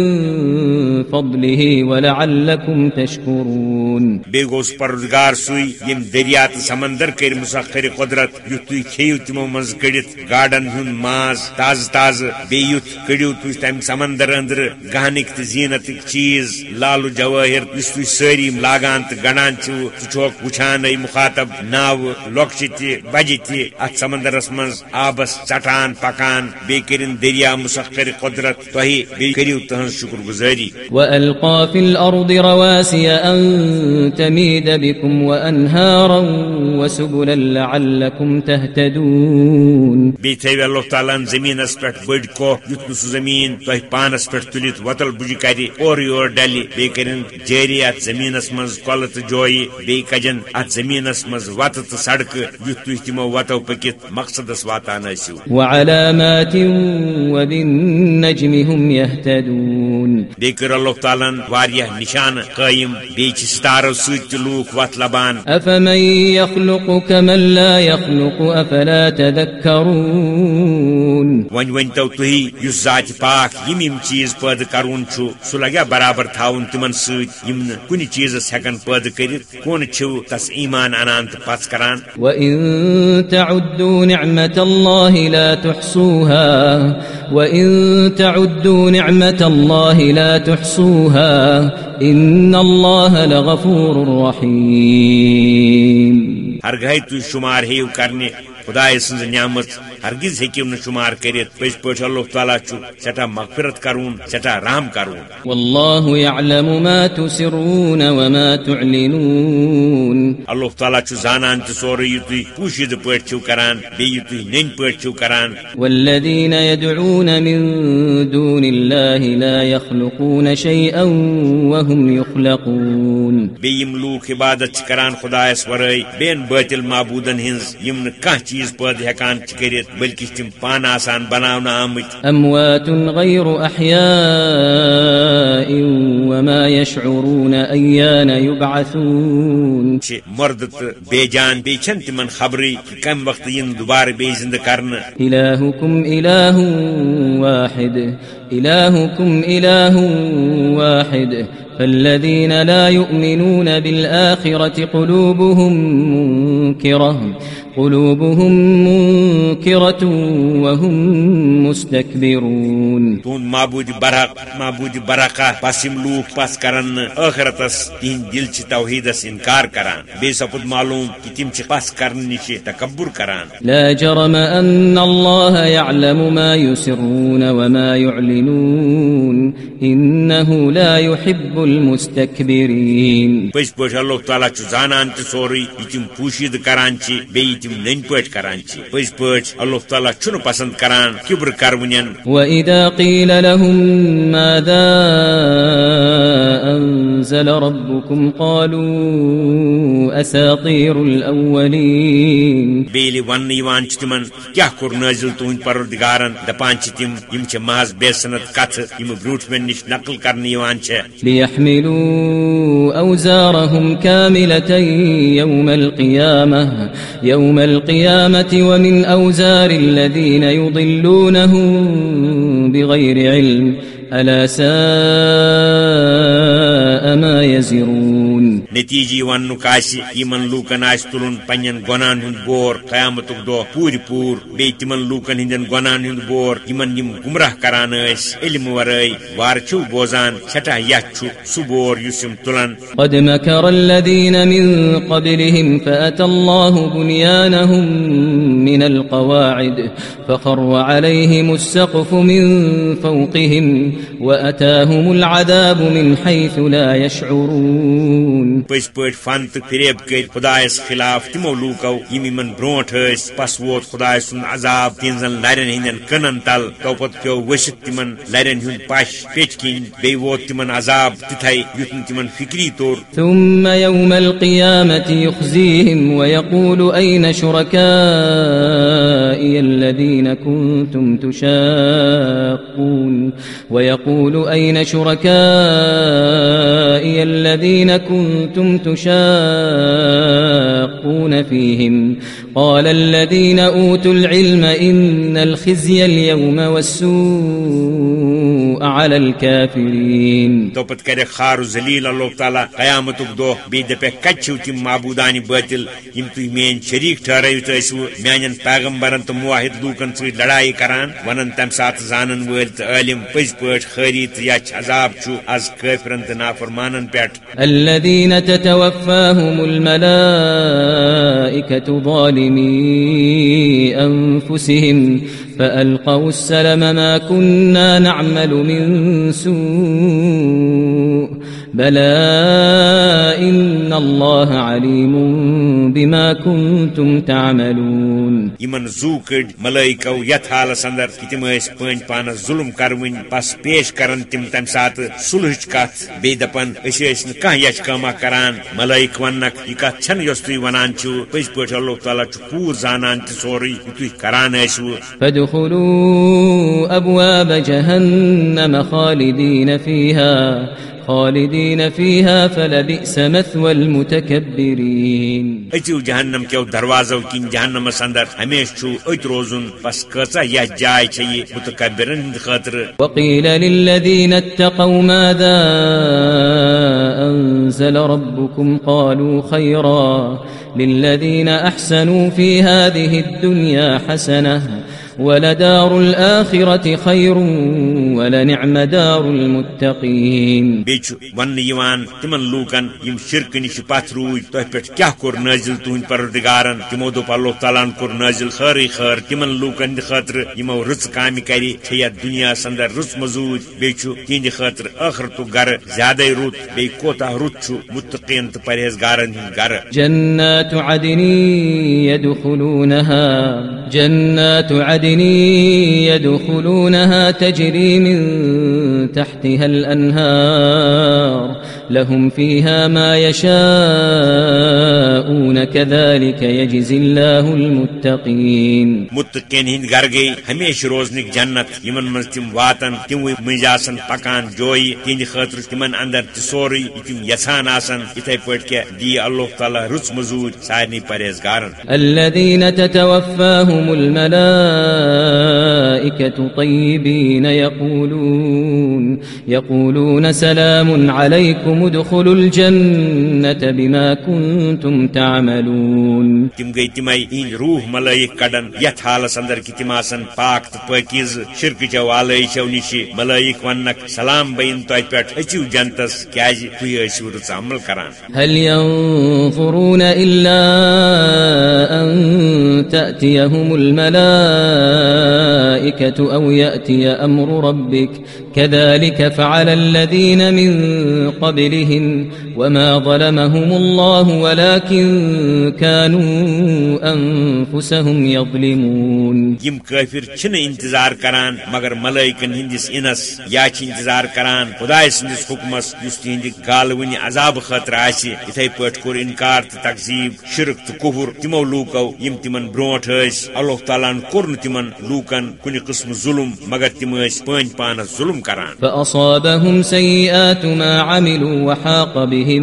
فضله ولعلكم تشكرون بیگوس پردگار سوی یم دریا تو سمندر کر مسخر قدرت یت تھی کھیو تمو مز کڑت گاڈن ہن ماز تاز تاز بیت کڑیو تھی تم سمندر اندر گہنک تو زینت چیز لالو جواہر اس تھی ساری لاگان تو گڑان چھو چھوک وچھان ای مخاطب ناو لوکچ تہ بجہ تہ ات سمندرس مز آبس ژٹان پکان بی کرن دریا مسخر قدرت تہ بی کریو تہن شکر گزاری الأرض رواسي أن تميد بكم وأنهارا وسبلا لعلكم تهتدون. بی تھو اللہ تعالیٰ زمین پہ بڑ کوہ یت سہ زمین تہ پانس پہ تلت وتل بج کر اور یور ڈلہ بی کرن ات زمین مز کل تو جوئی بی کجن ات زمین مز وت تو سڑک یت تھی تمو وتو پکت مقصدس واتان ٲسِو وعلامات وبالنجم هم يهتدون بی کر اللہ تعالیٰ واریاہ نشان قائم بی ستارو ست تہ لوک وت لبان۔ أفمن يخلق كمن لا يخلق أفلا تذكرون ون ون تو تھی اس ذات پاک یم یم چیز پید کرون چھو سہ لگیا برابر تھاون تمن ست یم کُنہِ چیزس ہیکن پید کرت کون چھو تس ایمان انان پس کران؟ وإن تعدوا نعمة الله لا تحصوها۔ وإن تعدوا نعمة الله لا تحصوها۔ ان الله لغفور رحيم. گئی تھی شمار ہیو کرنے. خدائے سن نعمت. ہرگز ہیکو نہ شمار کرت پز پہ اللہ تعالیٰ سٹھا مغفرت کرون سٹھا رحم کرون۔ والله يعلم ما تسرون وما تعلنون۔ اللہ تعالیٰ زانان تہ سورے یہ تھی پوشید چھو کران یہ تھی نین چھو کران۔ والذين يدعون من دون الله لا يخلقون شيئا وهم يخلقون بیٚیہِ یِم لوٗکھ عبادت کران خدایس ورٲے بین باطل معبوٗدن ہنٛز یِم نہٕ کانٛہہ چیٖز پٲدٕ ہٮ۪کان چھِ کٔرِتھ بلکہ تم پان آسان بناونہٕ آمٕتۍ أموات غير أحياء وما يشعرون أيان يبعثون. چھِ مرد تہٕ بے جان بیٚیہِ چھنہٕ تِمن خبرٕے کہِ کمہِ وقتہٕ یِن دُبارٕ بیٚیہِ زِندٕ کرنہٕ إلهكم إله واحد. إلهكم إله واحد. فالذين لا يؤمنون بالآخرة قلوبهم منكرة. قلوبهم منكرة وهم مستكبرون. تہنٛد معبوٗد برحق معبوٗد برقا پس یِم لوٗکھ پس کرن نہٕ ٲخرتس تِہنٛدۍ دل چھِ توحیدس انکار کران بیٚیہِ سپُد معلوٗم کہِ تِم چھِ پس کرنہٕ نِش تکبُر کران لا جرم أن الله يعلم ما يسرون وما يعلنون. إنه لا يحب المستكبرين. پٔزۍ پٲٹھۍ اللہ تعالیٰ چھُ زانان تہِ سورُے یہِ تِم پوٗشیٖد کران چھِ بیٚیہِ تم نن پٹ کران پز پٹ اللہ تعالیٰ چھ پسند کران کبر کرون وإذا قيل لهم ماذا أنزل ربكم قالوا أساطير الأولين۔ بیل ون یوان تمن کیا کور نازل تہند پروردگارن دپان تم یم محض بے صنعت کت یم بروٹ من نش نقل کرنے یوان ليحملوا أوزارهم كاملة يوم القيامة يوم يوم القيامة ومن أوزار الذين يضلونهم بغير علم ألا ساء ما يزرون نتیجی ون یمن لوکن آس تلن پنن گنان ہند بور قیامت دہ پور پور بی تمن لوکن ہند گنان ہند بور یمن یم گمراہ کران علم ورائے وار چھو بوزان سٹھا یت سہ بور اس تلن قد مكر الذين من قبلهم فأتى الله بنيانهم من القواعد، فخر عليهم السقف من فوقهم، وأتاهم العذاب من حيث لا يشعرون. پز پہ فن تو فریب کر خدائس خلاف. تمو لوکو یم ان بروٹ پس ووت خدا سن عذاب تین زن لرن ہند کنن تل. تو پت پیو وشت تمن لرن ہند پش پیچ کن بی ووت تمن عذاب تتھائی یتن تمن فکری طور ثم يوم القيامة يخزيهم ويقول أين شركائي الذين كنتم تشاقون ويقول أين شركائي الذين كنتم كنتم تشاقون فيهم قال الذين أوتوا العلم إن الخزي اليوم والسوء على الكافرين. تو پت کرے خار ذلیل اللہ تعالی قیامت دہ بی دپے کچھو تم معبودانی باطل یم تھی مین شریک ٲسو میانن پیغمبرن تو موحد لوکن سی لڑائی کران ونن تم سات زانن ول تو عالم پز خٲری تہٕ یا عذاب چھُ از کٲفرن تہٕ نافرمانن پٮ۪ٹھ الذين تتوفاهم الملائكة ظالمي أنفسهم فألقوا السلم ما كنا نعمل من سوء. بلى إن الله عليم بما كنتم تعملون یمن زو کڑ ملائکو یت حالس اندر کہ تم اس پن پانس ظلم کرون پس پیش کرن تم تم سات سلحچ کت بی دپن اس اس کان یچ کما کران۔ ملائک ونک یہ کت چھن یس تھی ونان چھو؟ پس پٹ اللہ تعالی چھ پور زانان تہ سوری تھی کران ایسو فادخلوا أبواب جهنم خالدين فيها خالدين فيها فلبئس مثوى المتكبرين اچو جہنم کیو دروازو کن جہنمس اندر ہمیش چھو ات روزن بس کچا یا جائے چھ متکبرن خاطر۔ وقيل للذين اتقوا ماذا أنزل ربكم قالوا خيرا للذين أحسنوا في هذه الدنيا حسنة ولدار الآخرة خير ولنعم دار المتقين بیچ ون یوان تمن لوکن یم شرک نش پتھ روی تہ پہ کیا کور نازل تہند پروردگارن؟ تمو دوپ اللہ تعالیٰ کور نازل خیری خیر تمن لوکن خاطر یمو رچ کامہ کری چھ دنیا اندر رچ مزود بیچ تہند خاطر آخرت گر زیادہ رت بی کوتا رت چھ متقین تو پرہیزگارن گر۔ جنات عدن يدخلونها جنات عدن عدن يدخلونها تجري من تحتها الأنهار لهم فيها ما يشاءون كذلك يجزي الله المتقين متقین ہند گر گئی ہمیشہ روزنک جنت یمن من تم واتن تم مز آسن پکان جوئی تہند خاطر تمن اندر تہ سوری تم یژھان آسن اتھے پٲٹھۍ کہ دی اللہ تعالیٰ رٕژ مزور سارنٕے پرہیزگارن۔ الذين تتوفاهم الملائكة طيبين يقولون يقولون سلام عليكم ادخلوا الجنة بما كنتم تعملون. تم گئی تمے ہند روح ملائک کڑن یتھ حالس اندر کہ تم آسن پاک تو پاکیز شرک چو آلائشو نش ملائک ونک سلام بین تہ پہ اچو جنتس کیاز تھی ٲسِو رٕژ عمل کران هل ينظرون إلا أن تأتيهم الملائكة أو يأتي أمر ربك كذلك فعل الذين من قبلهم وما ظلمهم الله ولكن كانوا أنفسهم يظلمون یم کافر چھن انتظار کران مگر ملائکن ہندس انس یا چھ انتظار کران خدا سندس حکمس اس تہند گالونی عذاب خطر آسی اتھے پٹ کور انکار تو تقزیب شرک تو کفر تمو لوکو یم تمن بروٹ اس اللہ تعالیٰ کور تمن لوکن کن قسم ظلم مگر تم پن پانس ظلم کران۔ سيئات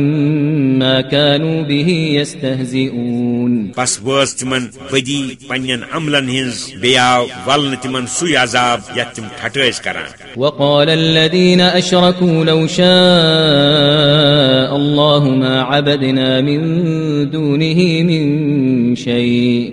ما كانوا به يستهزئون بس وس تمن بدی پنن عملن ہنز بیاو ولن تمن سوی عذاب یت تم ٹھٹس کران۔ وقال الذين أشركوا لو شاء الله ما عبدنا من دونه من شيء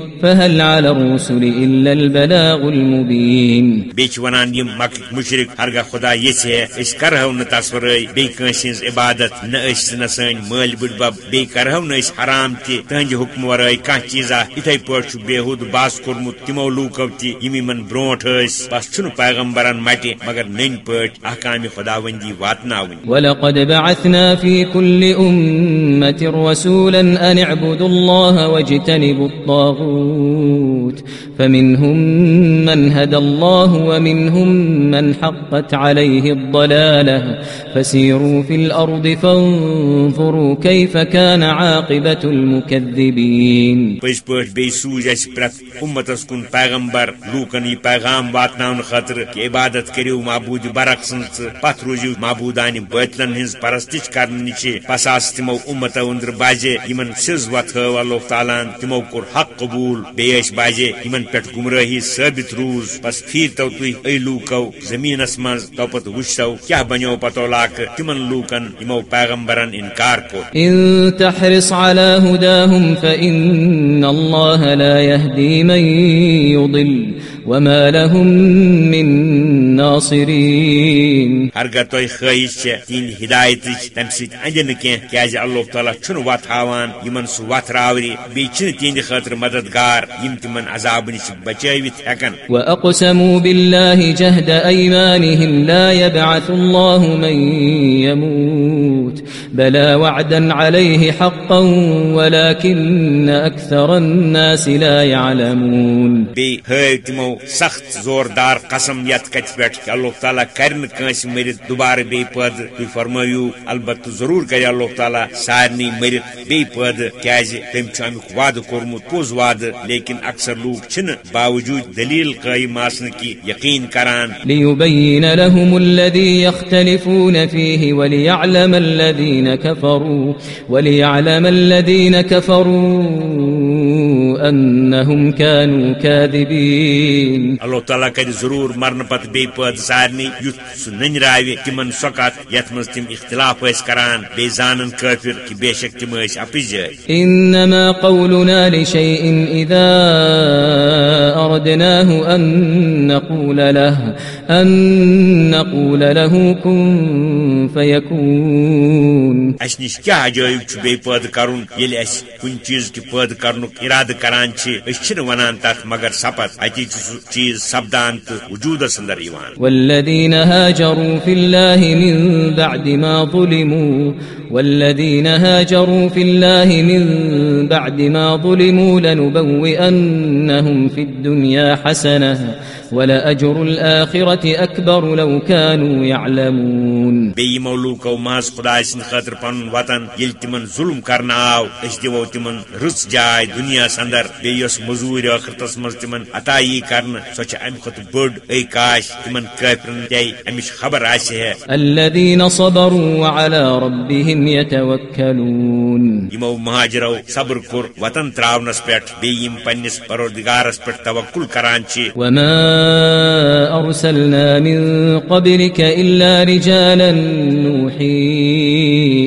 فهل على الرسل إلا البلاغ المبين؟ بیچ ونان یم مک مشرک ہرگاہ خدا یژھے اس کرہو نہ تصورے بی عبادت نہ اس نہ سن مل بڑ بب بی کرہو نہ اس حرام تہ تہنج حکم ورائے کان چیزا اتھے پٹ بےحود باس کورمت تمو لوکو تہ یم من برونٹ اس بس چھن پیغمبرن مٹی مگر نن پٹ احکام خداوندی واتناون ولقد بعثنا في كل أمة رسولا أن اعبدوا الله واجتنبوا الطاغوت. الموت. فمنهم من هدى الله ومنهم من حقت عليه الضلالة. فسيروا في الأرض فانظروا كيف كان عاقبة المكذبين. پز پٹ بی سوز اس پرت امتس کن پیغمبر، لوکن یہ پیغام واتناون خاطر کہ عبادت کریو معبود برق سن پت روزیو معبودان باطلن ہنز پرستش کرن نچے پس آس تمو امتو اندر باجے یمن سز وتھو اللہ تعالیٰ تمو کور حق قبول بیش باجے یمن پٹ گمراہی ثابت روز بس پھر تو تھی اے لوکو زمینس مز تو پت وچھو کیا بنو پتو لاک تمن لوکن یمو پیغمبرن انکار کو إن تحرص على هداهم فإن الله لا يهدي من يضل وما لهم من ناصرين ہرگہ تہ خواہش چھ تین ہدایت تم ست اندی نا کی کیاز اللہ تعالیٰ چھ وت ہاوان یمن سہ وت راوری بی چھ تہند خاطر مددگار یم تمن عذاب نش بچٲوِتھ ہیکن وأقسموا بالله جهد أيمانهم لا يبعث الله من يموت. بلى وعدا عليه حقا ولكن أكثر الناس لا يعلمون. تمو سخت زوردار قسم پہ کہ اللہ تعالیٰ کر کنس مرت دوبارہ بی پد. تھی فرمایو البتہ ضرور کر اللہ تعالیٰ سارنی مرت بی پد. کیاز تم امیک وعد کورمت پوز وعد لیکن اکثر لوگ چھن باوجود دلیل قائم آسن کی یقین کران. ليبين لهم الذي يختلفون فيه وليعلم الذين كفروا وليعلم الذين كفروا أنهم كانوا كاذبين. اللہ تعالیٰ کر ضرور مرن پتہ بی پد سارنی یت سہ ننراوِ تمن سو کت یت مز تم اختلاف ٲسۍ کران بی زانن کافر کہ بے شک تم اپز جائے۔ إنما قولنا لشيء إذا أردناه أن نقول له أن نقول له كن فيكون. اس نش کیا عجائب چھ بی پد کرن یل اس کن چیز کی پد کرنک ارادہ کران چھ اس چھن ونان تات مگر سپت اتی چھ چیز سپدان تو وجودس اندر یوان والذين هاجروا في الله من بعد ما ظلموا والذين هاجروا في الله من بعد ما ظلموا لنبوئنهم في الدنيا حسنة. ولأجر الآخرة أكبر لو كانوا يعلمون. بی یمو لوکو ماز خدا سند خاطر پن وطن یل تمن ظلم کرنا آو اس دمو تمن رس جائے دنیا اندر بی یس مزور آخرتس مز تمن عطائی کرنا سو چھ ام خط بڑ اے کاش تمن کافرن تی امش خبر آسہ ہے الذين صبروا وعلى ربهم يتوكلون. یمو مہاجرو صبر کور وطن تراونس پٮ۪ٹھ بیٚیہِ یِم پننس پروردگارس پٮ۪ٹھ توکل کران وما أرسلنا من قبلك إلا رجالا نوحي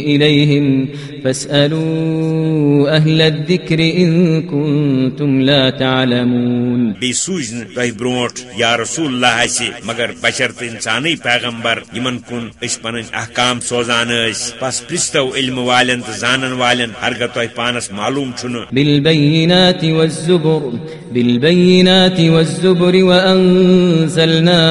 إليهم فاسألوا أهل الذكر إن كنتم لا تعلمون. بی سوز تہ بروٹ یا رسول اللہ اسی مگر بشر تو انسان پیغمبر یمن کن اس پن احکام سوزان اس پس پرستو علم والن تو زانن والن ہرگہ تہ پانس معلوم چھن بالبينات والزبر بالبينات والزبر وأنزلنا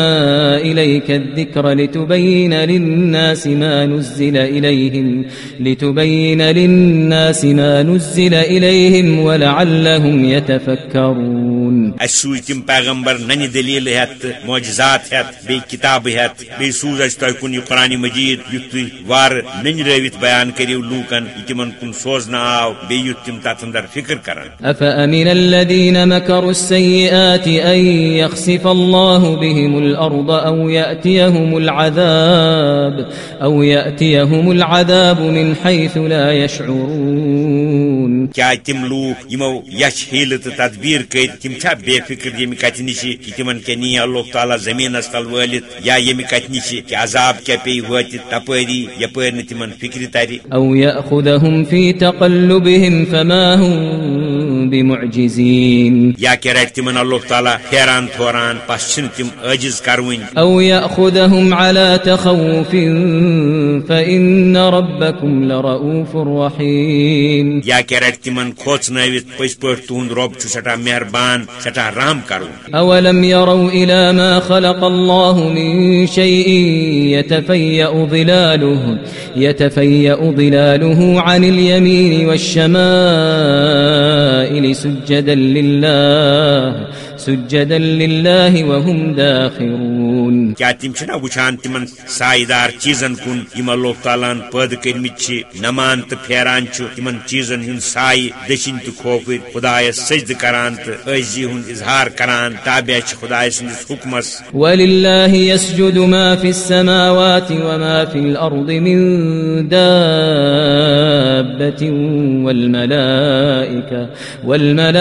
إليك الذكر لتبين للناس ما نزل إليهم لتبين للناس ما نزل إليهم ولعلهم يتفكرون اس سوز تم پیغمبر ننہ دلیل ہت معجزات ہت بی کتاب ہت بی سوز اس تہ کن یہ قرآن مجید یت تھی وار ننروت بیان کریو لوکن یہ تمن کن سوزنا آو بی یت تم تات اندر فکر کرن۔ أفأمن الذين مكروا السيئات أن يخسف الله بهم الأرض أو يأتيهم العذاب أو يأتيهم العذاب من حيث لا يشعرون کیا تم لوک یمو یش ہیل تو تدبیر کر تم چھا بے فکر یم کت نش کہ تمن کے نی اللہ تعالیٰ زمین تل ولت یا یم کت کہ عذاب کیا پی وت تپری یپر نہ تمن فکر تری أو يأخذهم في تقلبهم فما هم بمعجزين رٹ تمن اللہ تعالیٰ پھیران تھوران پس چھن تم عجز کرون أو يأخذهم على تخوف فإن ربكم لرؤوف رحيم یا کہ رٹ تمن کھوچنوت پز پہ تہد رب چھ سٹھا مہربان سٹھا رحم کرون أولم يروا إلى ما خلق الله من شيء يتفيأ ظلاله يتفيأ ظلاله عن اليمين والشمائل سجدا لله سجدا لله وهم داخرون. کیا تم چھنا وچھان تمن سائیدار چیزن کن؟ یم اللہ تعالیٰ پید کرمت چھ نمان تو پھیران چھ تمن چیزن ہند سائی دشن تو کھوفر خدایس سجد کران تو عزی ہند اظہار کران تابع چھ خدای سندس حکمس۔ ولله يسجد ما في السماوات وما في الأرض من دابة والملائكة والملائكة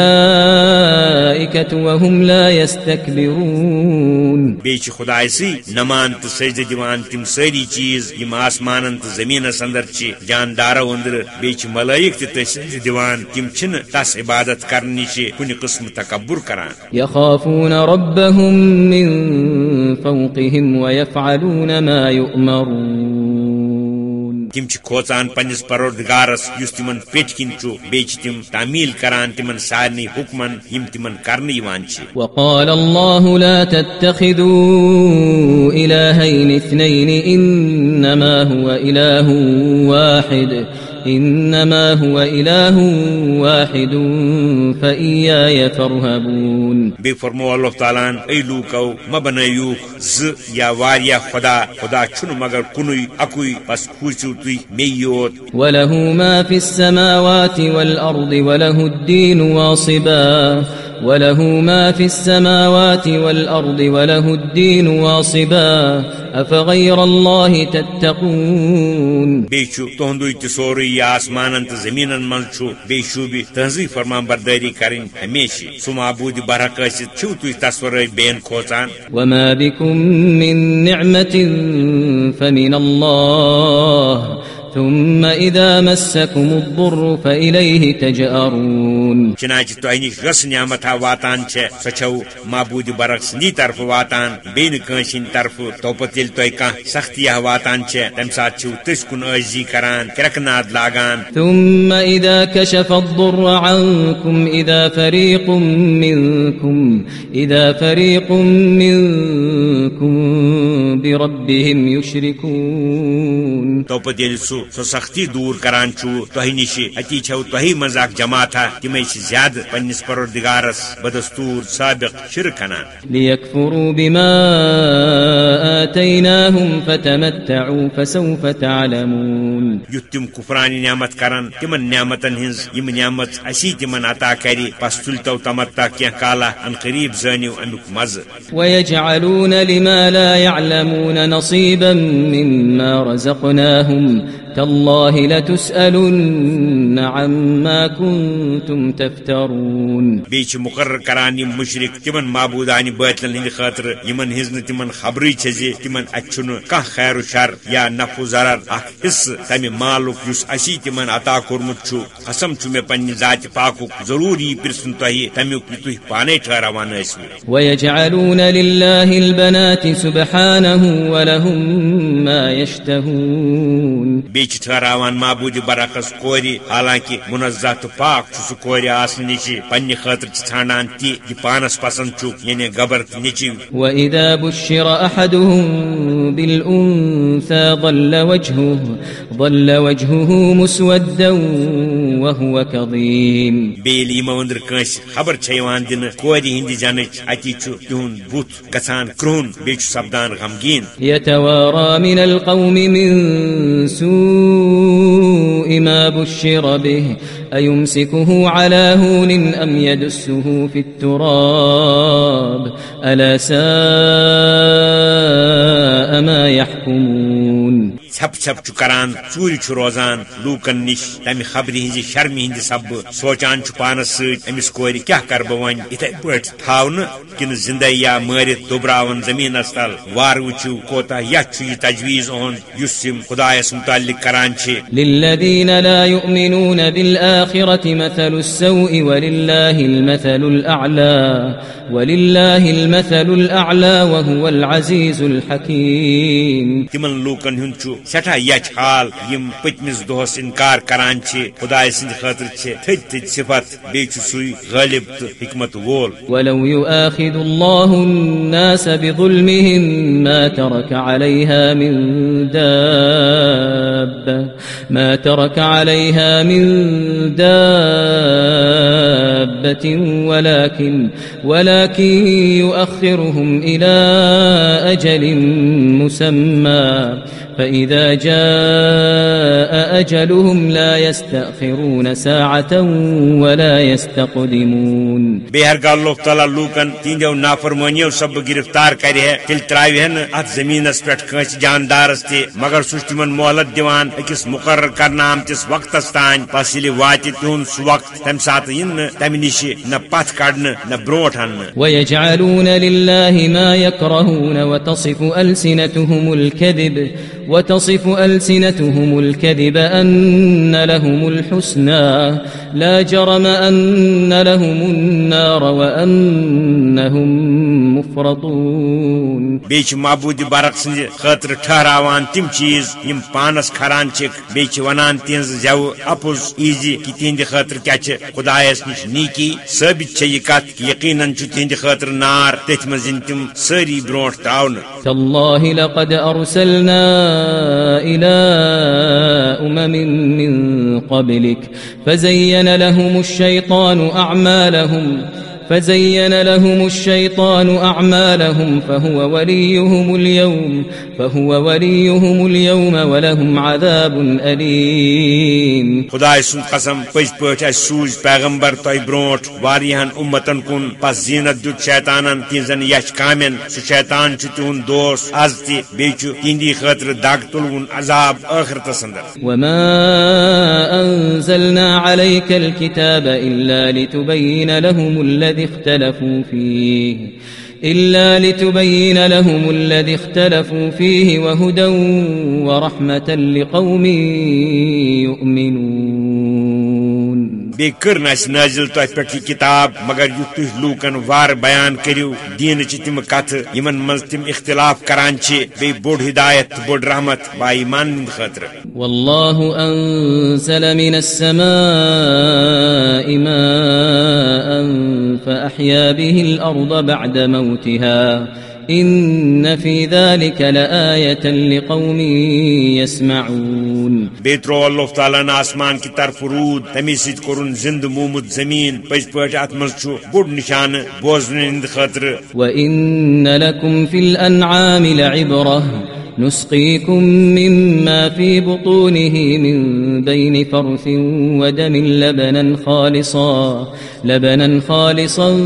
وهم لا يستكبرون بیچ خدای سی نمان تو سجد دیوان تم ساری چیز، یم آسمانن تو زمینس اندر چھ جاندارو اندر بیچ ملائک تہ تس سجد دیوان تم چھن تس عبادت کرنی چھ کن قسم تکبر کران۔ یخافون ربهم من فوقهم ويفعلون ما يؤمرون تم کھوچان پنس پروردگارس اس تم پیٹ کن چھ بیچ تم تعمیل کران تم سارے حکمن یم تم کرنے وقال الله لا تتخذوا إلهين اثنين إنما هو إله واحد إنما هو إله واحد فإياي فارهبون. بی فرمو اللہ تعالیٰ اے لوکو ما بنایو ز یا واریا خدا خدا چھن مگر کنوی اکوی پس کھوچو تی میوت. وله ما في السماوات والأرض وله الدين واصبا. وله ما في السماوات والأرض وله الدين واصبا أفغير الله تتقون بی چھو تہندوی تہ سوری یہ آسمانن تو زمینن من چھو بی شوبی تہذی فرمان برداری کرن ہمیشہ سو معبود برحق ٲسِتھ چھو تُہۍ تصورے بین کھوژان وما بكم من نعمة فمن الله ثم إذا مسكم الضر فإليه تجأرون. چنانچہ تۄہہِ نِش یۄس نعمت واتان چھےٚ سۄ چھو معبود برق سٕنٛدی طرفہٕ واتان بیٚیہِ نہٕ کٲنٛسہِ ہٕنٛدِ طرفہٕ تو کانٛہہ سختیہ واتان چھےٚ تمہِ ساتہٕ چھِو تٔسۍ کُن عٲجزی کران کرٛٮ۪کہٕ ناد لاگان. ثم إذا كشف الضر عنكم إذا فريق منكم إذا فريق منكم بربهم يشركون. تو پتہٕ ییٚلہِ سۄ سختی دوٗر کران تۄہہِ نِش اتی چھو تۄہہِ منٛز اکھ جماعتھا تِمے چھِ زیادٕ پننِس پروردگارس بدستوٗر سابق شرک انان ليكفروا بما آتيناهم فتمتعوا فسوف تعلمون۔ تِم نعمت کرن تِمن نعمتن ہٕنٛز یِم نعمت اسی تِمن عطا کرِ پس تُلتو تمتا کینٛہہ کالا ان قریب زٲنِو امیُک مزٕ۔ ويجعلون لما لا يعلمون نصيبا مما رزقناهم۔ تالله لتسألن عما كنتم تفترون. بیچ مقرر کران یم مشرق تمن معبودان باطلن ہند خاطر یمن ہز تمن خبری چھ تمن اتھن کان خیر و شر یا نفع و ضرر اخ حص تمہ مالک اس اسی تمن عطا کورمت چھو قسم چھو میں پنہ ذات پاکک ضرور یہ پرسن تہ تمیک تہ پانے ٹھہراوان ٲسو۔ ويجعلون لله البنات سبحانه ولهم ما يشتهون۔ بیچ ٹھہراوان معبود برعکس کوری حالانکہ منزہ تو پاک سہ کور آسن نش پنہ خاطر ژھانڈان تی یہ پانس پسند چھ یعنی گبر تہ نیچو وإذا بشر أحدهم بالأنثى ظل وجهه ظل وجهه مسودا وهو كظيم. بیل یمو اندر کنس خبر چھ یوان دن کوری ہند جنچ اتی چھ بت گژھان کرہن بیچ سپدان غمگین. يتوارى من القوم من سوء ما بشر به أيمسكه على هون أم يدسه في التراب ألا ساء ما يحكمون ژھپ کران چوری چھ روزان لوکن نش تمہ خبر ہز شرمی ہند سب سوچان پانس ست امس کور کیا کر بہ ون اتھے پٹ تھاون کن زندہ یا مارت دبراون زمینس تل وار وچو کوتا یت یہ تجویز اون یس یم خدایس متعلق کران چھ للذين لا يؤمنون بالآخرة مثل السوء ولله المثل الأعلى ولله المثل الأعلى وهو العزيز الحكيم تمن لوکن ہند چھ سٹھا یچ حال یم پتمس دہس انکار کران چھ خدای سند خاطر چھ تھج تھج صفت، بیچ سوی غالب تو حکمت وول۔ ولو يؤاخذ الله الناس بظلمهم ما ترك عليها من دابة ما ترك عليها من دابة ولكن ولكن يؤخرهم إلى أجل مسمى فإذا جاء أجلهم لا يستأخرون ساعة ولا يستقدمون بہر گا اللہ تعالیٰ لوکن تہندو نافرمانیو سب گرفتار کر تیل تراوہن ات زمینس پہ کنس جاندارس تہ مگر سہ تمن مہلت دان اکس مقرر کرنا آمتس وقتس تان بس یل وات تہد سہ وقت۔ تمہ سات ین تمہ نش نہ پت کڑن نہ بروٹ ان ويجعلون لله ما يكرهون وتصف ألسنتهم الكذب۔ وتصف ألسنتهم الكذب أن لهم الحسنى. لا جرم أن لهم النار وأنهم مفرطون. بیچ معبود برق سند خاطر ٹھہراوان تم چیز یم پانس کھران چک بیچ ونان تہذ زو اپز ایزی کہ تہند خاطر کیا چھ خدایس نش نیکی ثابت چھ یہ کت کہ یقیناً چھ تہند خاطر نار تتھ مز تم ساری برونٹ تاون. تالله لقد أرسلنا إلى أمم من قبلك فزين لهم الشيطان أعمالهم فزين لهم الشيطان أعمالهم فهو وليهم اليوم فهو وليهم اليوم ولهم عذاب أليم. خدای سن قسم پز پٲٹھۍ اَسہِ سوٗز پیغمبر تۄہہِ برونٛٹھ واریاہن اُمتن کُن پس زینت دیُت شیطانن تہنزن یچھ کامٮ۪ن سُہ شیطان چھُ تِہُنٛد دوس آز تہِ بیٚیہِ چھُ تِہنٛدی خٲطرٕ دگ تُلوُن عذاب ٲخرتس انٛدر وما أنزلنا عليك الكتاب إلا لتبين لهم الذي الذي اختلفوا فيه إلا لتبين لهم الذي اختلفوا فيه وهدى ورحمة لقوم يؤمنون بیٚیہِ کٔر نہٕ اَسہِ نٲزِل تۄہہِ پٮ۪ٹھ یہِ کِتاب، مگر یُتھ تُہۍ لوٗکن وارٕ بیان کٔرِو دیٖنٕچہِ تِم کتھٕ، یِمن منٛز تِم اختلاف کران چھِ۔ بیٚیہِ بوٚڑ ہدایت تہٕ بوٚڑ رحمت بائی مان ہٕنٛدِ خٲطرٕ۔ والله من السماء ماء به بعد موتها۔ إن في ذلك لآية لقوم يسمعون بیٚیہِ ترٛوو اللہ تعالیٰ ہن آسمان کہِ طرفہٕ روٗد تمی سۭتۍ کوٚرُن زِندٕ موٗمُت زٔمیٖن پٔزۍ پٲٹھۍ اتھ منٛز چھُ بوٚڑ نِشانہٕ بوزنہٕ ہٕنٛدِ خٲطرٕ وإن لكم في الأنعام لعبرة نسقيكم مما في بطونه من بين فرث ودم لبنا خالصا لبنا خالصا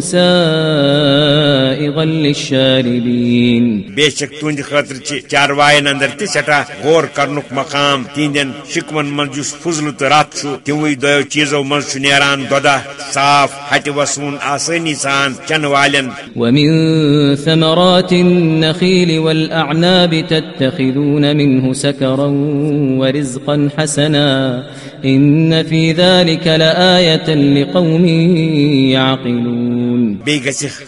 سائغا للشاربين. بے شک تہند خاطر چاروائن اندر تہ سٹھا غور کرنک مقام تہندین شکمن من جس فضل تو رات تموی دو چیزو من نیران دودہ صاف ہٹ وسون آسانی سان چن والن. ومن ثمرات النخيل والأعناب تتخذون منه سكرا ورزقا حسنا إن في ذلك لآية لقوم يعقلون بی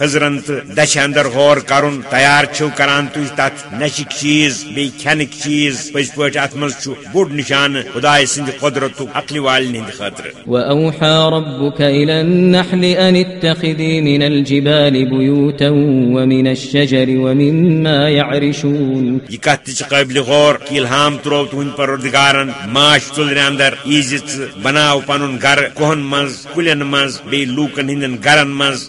حضرن تو دش اندر غور کرن تیار چھو کران تھی تت نشک چیز بی کھنک چیز پز پہ ات مز بوڑ نشان خدائے سند قدرت عقل والن ہند يعرشون. یہ کت تہ قابل غور کہ الہام ترو تہند پروردگارن ماش تلر اندر ایز بناو پنن گھر کوہن مز کلین مز بی لوکن ہندن گرن مز۔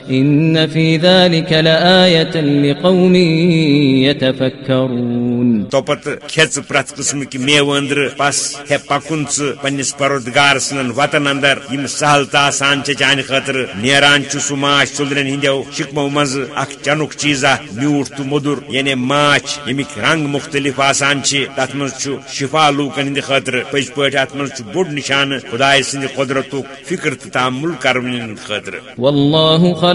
إن في ذلك لآية لقوم يتفكرون. توپت کھیت پرت قسم کی میو اندر پس ہے پکن ث پنس پروردگار سن وطن اندر یم سہل تا آسان چھ چانہ خاطر نیران چھ سہ ماچ چلرن ہندو شکمو مز اخ چنک چیزا میوٹ تو مدر یعنی ماچ یمیک رنگ مختلف آسان چھ تت مز چھ شفا لوکن ہند خاطر پز پٹ ات مز چھ بوڑ نشان خدائے سند قدرتک فکر تو تعمل کرن خاطر. والله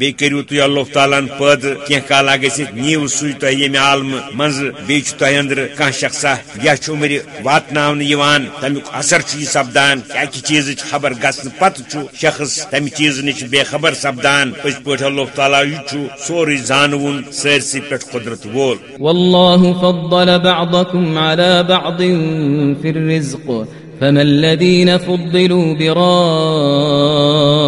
بی کرو تھی اللہ تعالیٰ پد کی کالا گھت نیو سی تہ یم عالم مز بی تہ اندر کان شخصا یا عمر واتن تمیک اثر چھ سپدان، کیا چیز خبر گھن پتہ شخص تمہ چیز نش بے خبر سپدان پز پہ اللہ تعالیٰ یہ سوری زانون سرسی پہ قدرت وول۔ والله فضل بعضكم على بعض في الرزق، فما الذين فضلوا براد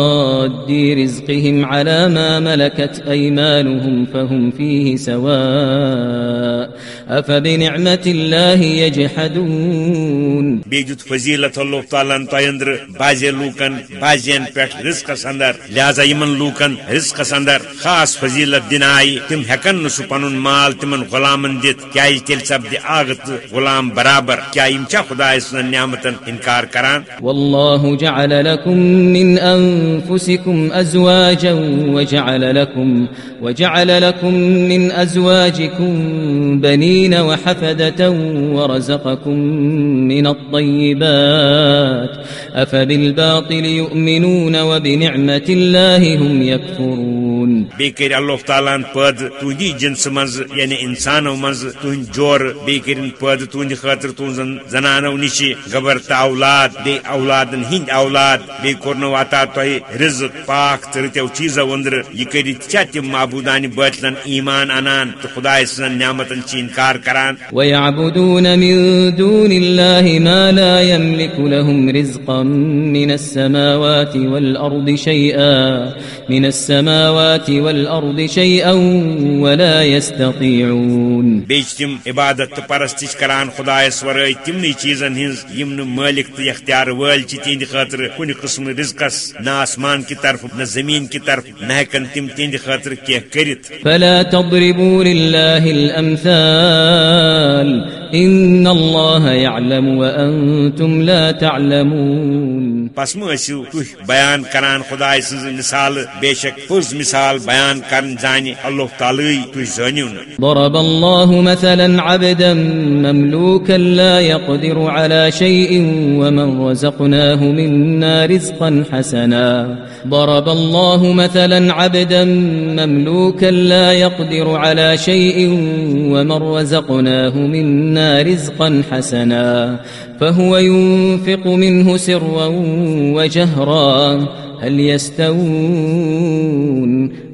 رزقهم على ما ملكت أيمانهم فهم فيه سواء أفبنعمة الله يجحدون؟ بیجت فضیلت اللہ تعالیٰ تہندر بازی لوکن بازین پہ رزقس اندر لہذا یمن لوکن رزقس اندر خاص فضیلت دن آئی تم ہیکن سہ پن مال تمن غلامن دت کیا تیل سپد آغت غلام برابر. کیا یم چا خدا سن نعمتن انکار کران والله جعل لكم من أنفسكم أزواجا وجعل لكم وجعل لكم من أزواجكم بنين وحفدة ورزقكم من الطيبات أفبالباطل يؤمنون وبنعمة الله هم يكفرون بیکر اللہ تعالیٰ پد تہندی جنس مز یعنی انسانو مز تہند جور بیکرن پد تہند خاطر تہذن زنانو نش گبر تو اولاد بی اولادن ہند اولاد بی کورنو عطا تہ رزق پاک ترتو چیزو اندر یہ کرت کیا تم معبودان باطلن ایمان انان تو خدا سن نعمتن چ انکار کران۔ ويعبدون من دون الله ما لا يملك لهم رزقا من السماوات والأرض شيئا من السماوات والأرض شيئا ولا يستطيعون۔ بیچ تم عبادت پرستش کران خدا ورائے تمنی چیزن ہنز یم نہ مالک تو اختیار ول چھ تہند خاطر کن قسم رزقس نہ آسمان کی طرف نہ زمین کی طرف نہ ہیکن تم تہند خاطر کی کرت فلا تضربوا لله الضلال إن الله يعلم وأنتم لا تعلمون پس مو تھی بیان کران خدا سن مثال بے شک پوز مثال بیان کرن زانی اللہ تعالی تھی زانیو ضرب الله مثلا عبدا مملوكا لا يقدر على شيء ومن رزقناه منا رزقا حسنا ضرب الله مثلا عبدا مملوكا لا يقدر على شيء ومن رزقناه منا لنا رزقا حسنا فهو ينفق منه سرا وجهرا هل يستوون؟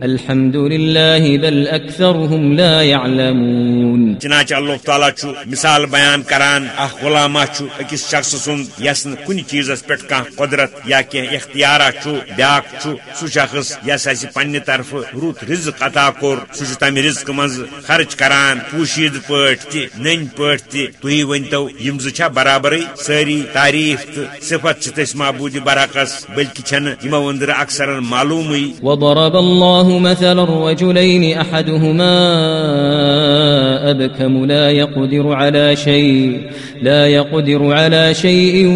الحمد لله بل أكثرهم لا يعلمون چنانچہ اللہ تعالیٰ چھو مثال بیان کران اخ غلامہ چھو اکس شخص سن یس کن چیزس پہ کان قدرت یا کی اختیارہ چھو بیاک چھو سو شخص یس اس پنہ طرف روت رزق عطا کور چھ تم رزق مز خرچ کران پوشید پٹ تہ نن پٹ تہ۔ تھی ونتو یم زچا برابر ساری تعریف تو صفت چھ تس معبود برعکس بلکہ چھن یمو اندر اکثر معلوم وضرب الله الله مثلا الرجلين أحدهما أبكم لا يقدر على شيء لا يقدر على شيء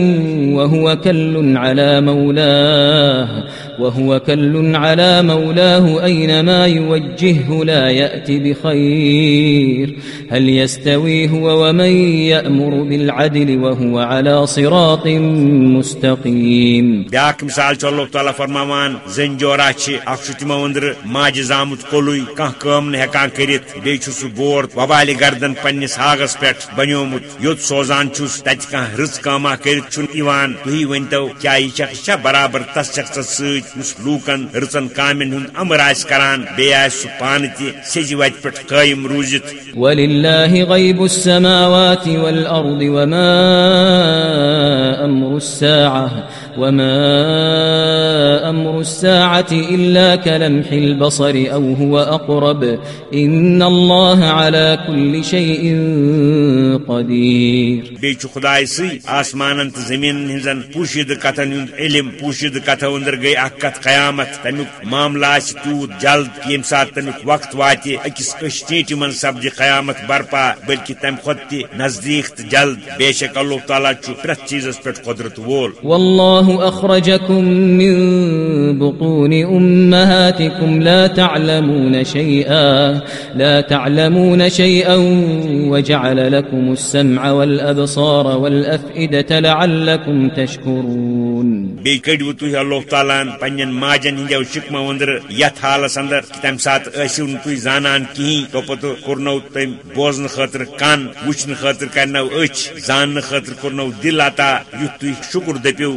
وهو كل على مولاه وهو كل على مولاه أينما يوجهه لا يأتي بخير هل يستوي هو ومن يأمر بالعدل وهو على صراط مستقيم بیاکھ مثال چھ اللہ تعالیٰ فرماوان زن جورا چھ اخ چھ تمو اندر ماج زامت کولوی کانٛہہ کٲم نہٕ ہٮ۪کان کٔرِتھ بیٚیہِ چھُ سُہ بور وبالہِ گردن پننِس ہاگس پٮ۪ٹھ بنیومُت یوٚت سوزان چھُس تتہِ کانٛہہ رٕژ کٲمہ کٔرِتھ چھُنہٕ یِوان تُہۍ ؤنۍتو کیٛاہ یہِ شخص چھا برابر تس شخصس سۭتۍ اس لوکن رچن کامن ہند امر آس کران بی آس سہ پان تہ سج وت پہ قائم روزت۔ وللہ غیب السماوات والارض وما امر وما أمر الساعة إلا كلمح البصر أو هو أقرب إن الله على كل شيء قدير. بیچ خدای سی آسمان تو زمین ہزن پوشید کتن ہند علم پوشید کتو اندر گئی اک کت قیامت. تمیک معاملہ آس تیوت جلد یم سات تمیک وقت واتی اکس کش چیٹ من سپدی قیامت برپا بلکہ تم خود تی نزدیک جلد. بے شک اللہ تعالیٰ چھ پرت چیزس پہ قدرت وول. والله الله أخرجكم من بطون أمهاتكم لا تعلمون شيئا، لا تعلمون شيئا وجعل لكم السمع والأبصار والأفئدة لعلكم تشكرون. بی کڑو تھی اللہ تعالیٰ پنن ماجن ہندو شکمو اندر یت حالس اندر تم سات ٲسِو نہٕ تُہۍ زانان کِہیٖنۍ توپتہٕ کوٚرنو تٔمۍ بوزنہٕ خٲطرٕ کن وٕچھنہٕ خٲطرٕ کرنو أچھ، زاننہٕ خٲطرٕ کوٚرنو دل عطا، یُتھ تُہۍ شُکُر دٔپِو۔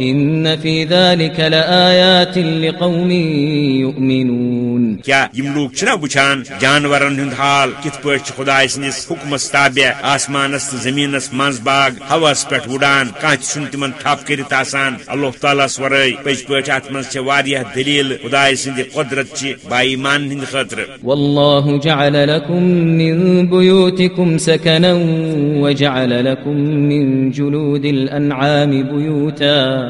إن في ذلك لآيات لقوم يؤمنون کیا یم لوگ چھنا وچھان جانورن ہند حال کت پٲٹھۍ چھُ خداے سٕنٛدِس حُکمس تابع؟ آسمانس تہٕ زمیٖنس منٛز باغ ہوس پٮ۪ٹھ وُڈان کانٛہہ تہِ چھُنہٕ تِمن تھپ کٔرِتھ آسان۔ اللہ تعالیٰ ہس ورٲے پٔزۍ پٲٹھۍ اتھ منٛز چھےٚ واریاہ دلیل۔ خداے سٕنٛدِ قۄدرت چہِ با ایمان ہٕنٛدِ خٲطرٕ۔ والله جعل لكم من بيوتكم سكنا وجعل لكم من جلود الأنعام بيوتا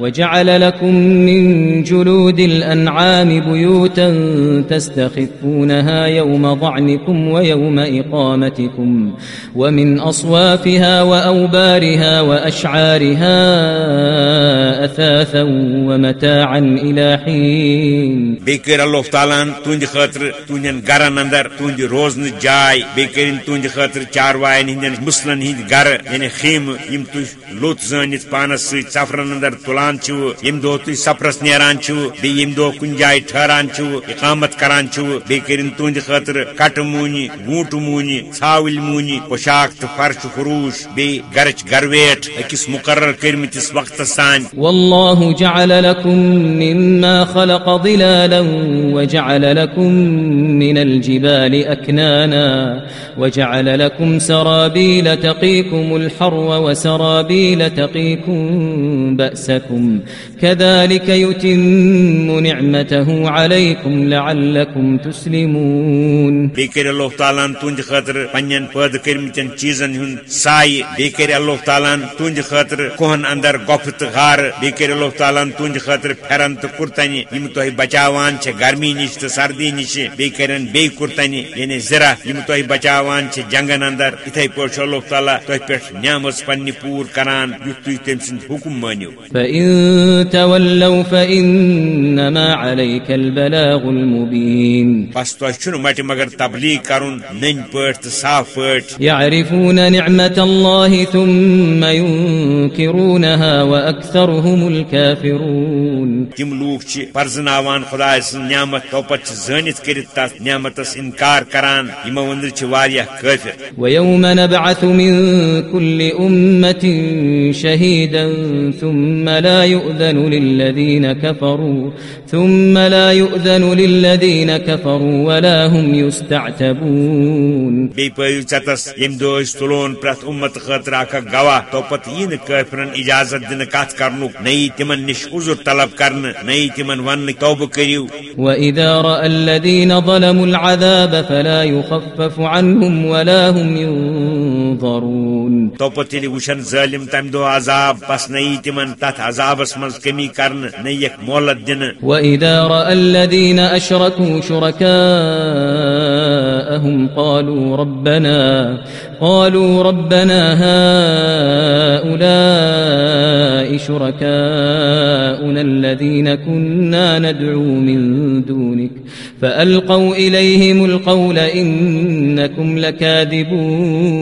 وجعل لكم من جلود الأنعام بيوتا تستخفونها يوم ضعنكم ويوم إقامتكم ومن أصوافها وأوبارها وأشعارها أثاثا ومتاعا إلى حين. بیٚیہِ اللہ تعالیٰ تہنٛدِ خٲطرٕ تہنٛدٮ۪ن گرن اندر تہنٛدِ روزنٕچ جاے بیٚیہِ کٔرِنۍ تہنٛدِ خٲطرٕ چاروایَن ہٕنٛدٮ۪ن مُسلن ہٕنٛدۍ گرٕ. یعنی خیمہٕ یِم تُہۍ لوٚت پانس سفرن اندر تُلان چھِو یم دۄہ تُہۍ سفرس نیران چھِو بیٚیہِ ییٚمہِ دۄہ کُنہِ جایہِ ٹھہران اقامت کران چھِو بیٚیہِ کٔرِنۍ تہنٛدِ خٲطرٕ کٹہٕ موٗنہِ گوٗنٹہٕ موٗنہِ ژھاوٕلۍ موٗنہِ پوشاک تہٕ فرش فروش بیٚیہِ گرٕچ گرویٹ أکِس مقرر کٔرمٕتِس وقتس تانۍ والله جعل لكم مما خلق ظلالا وجعل لكم من الجبال أكنانا وجعل لكم سرابيل تقيكم الحر وسرابيل تقيكم بأسكم كذلك يتم نعمته عليكم لعلكم تسلمون بیٚیہِ کٔرِ اللہ تعالیٰ تہنٛدِ خٲطرٕ پننٮ۪ن پٲدٕ کٔرمٕتٮ۪ن چیٖزن ہُنٛد سایہِ بیٚیہِ کٔرِ اللہ تعالیٰ تہنٛدِ خٲطرٕ کوہن اندر ہارٕ بیٚیہِ کٔرِ اللہ تعالیٰ تہنٛدِ خٲطرٕ پھرن تہٕ کُرتنہِ یِم تۄہہِ بچاوان چھِ گرمی نش تو سردی نش بی کرن بی کرتنی یعنی زرا یم تہ بچاوان چھ جنگن اندر اتھے پٲٹھۍ اللہ تعالیٰ تۄہہِ پٮ۪ٹھ نعمت پننہِ پوٗر کران یُتھ تُہۍ تٔمۍ سٕنٛدۍ حُکم مٲنِو تولوا فإنما عليك البلاغ المبين. چھُنہٕ مٹہِ مگر تبلیغ کرُن پٲٹھۍ تہٕ صاف پٲٹھۍ۔ يعرفون نعمة الله ثم ينكرونها وأكثرهم الكافرون. تم لوگ چھ پرزناوان خدائے سن نعمت تو پت چھ زانت کرت تس نعمتس انکار کران یمو اندر چھ واریاہ کافر ويوم نبعث من كل أمة شهيدا ثم لا يؤذن للذين كفروا ثم لا يؤذن للذين كفروا ولا هم يستعتبون. بی پایو چتس یم دو اس تلون پرت امت خاطر اکھ گواہ تو پت ین کافرن اجازت دن کات کرنک نئی تمن نش عذر طلب کرن نئی تمن ون توبہ کریو. وإذا رأى الذين ظلموا العذاب فلا يخفف عنهم ولا هم ينظرون. تو وشن ظالم تم دو عذاب بس نئی تمن تت عذابس مز کمی کرن نیک مولت دن. وإذا رأى الذين أشركوا شركاءهم قالوا ربنا قالوا ربنا هؤلاء شركاؤنا الذين كنا ندعو من دونك فألقوا إليهم القول إنكم لكاذبون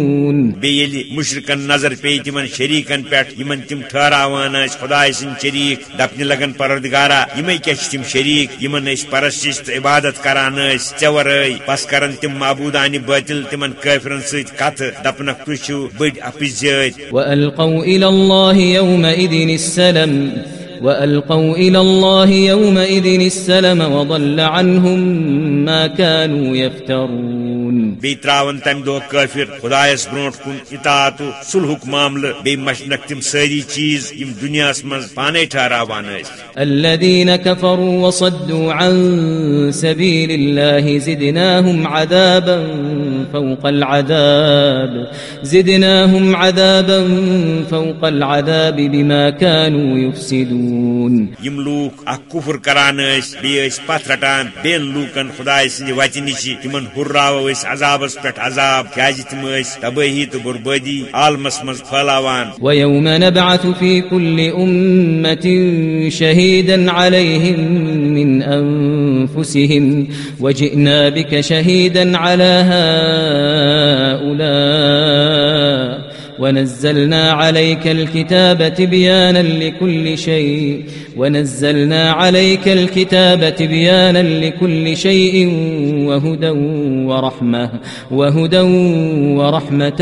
بیل مشرکن نظر پی تمن شریکن پہ یمن تم ٹھہراوان خدا سن شریک دپن لگن پروردگارا یمے کیا تم شریک یمن اس پرستش عبادت کران اس ژور بس کرن تم معبودان باطل تمن کافرن ست کت دپنک تشو چھو بڑ اپز جات وألقوا الله يومئذ السلام والقوا الى الله يومئذ السلام وضل عنهم ما كانوا يفترون بی تراون تم دہ کافر خدایس برونٹ کن اطاعت صلحک معاملہ بی مشنک تم ساری چیز یم دنیا من پانے ٹھہراوان الذين كفروا وصدوا عن سبيل الله زدناهم عذابا فوق العذاب زدناهم عذابا فوق العذاب بما كانوا يفسدون۔ لوک اخ کفر کران ٲسۍ بیٚیہِ ٲسۍ پتھ رٹان بیٚین لوٗکن خداے سٕنٛدِ عذابس پٮ۪ٹھ عذاب، کیازِ تم ٲسۍ تبٲہی تہٕ بربٲدی عالمس مز پھیلاوان۔ ويوم نبعث في كل أمة شهيدا عليهم من أنفسهم وجئنا بك شهيدا على هؤلاء ونزلنا عليك الكتاب تبيانا لكل شيء. ونزلنا عليك الكتاب تبيانا لكل شيء، وهدى ورحمة وهدى ورحمة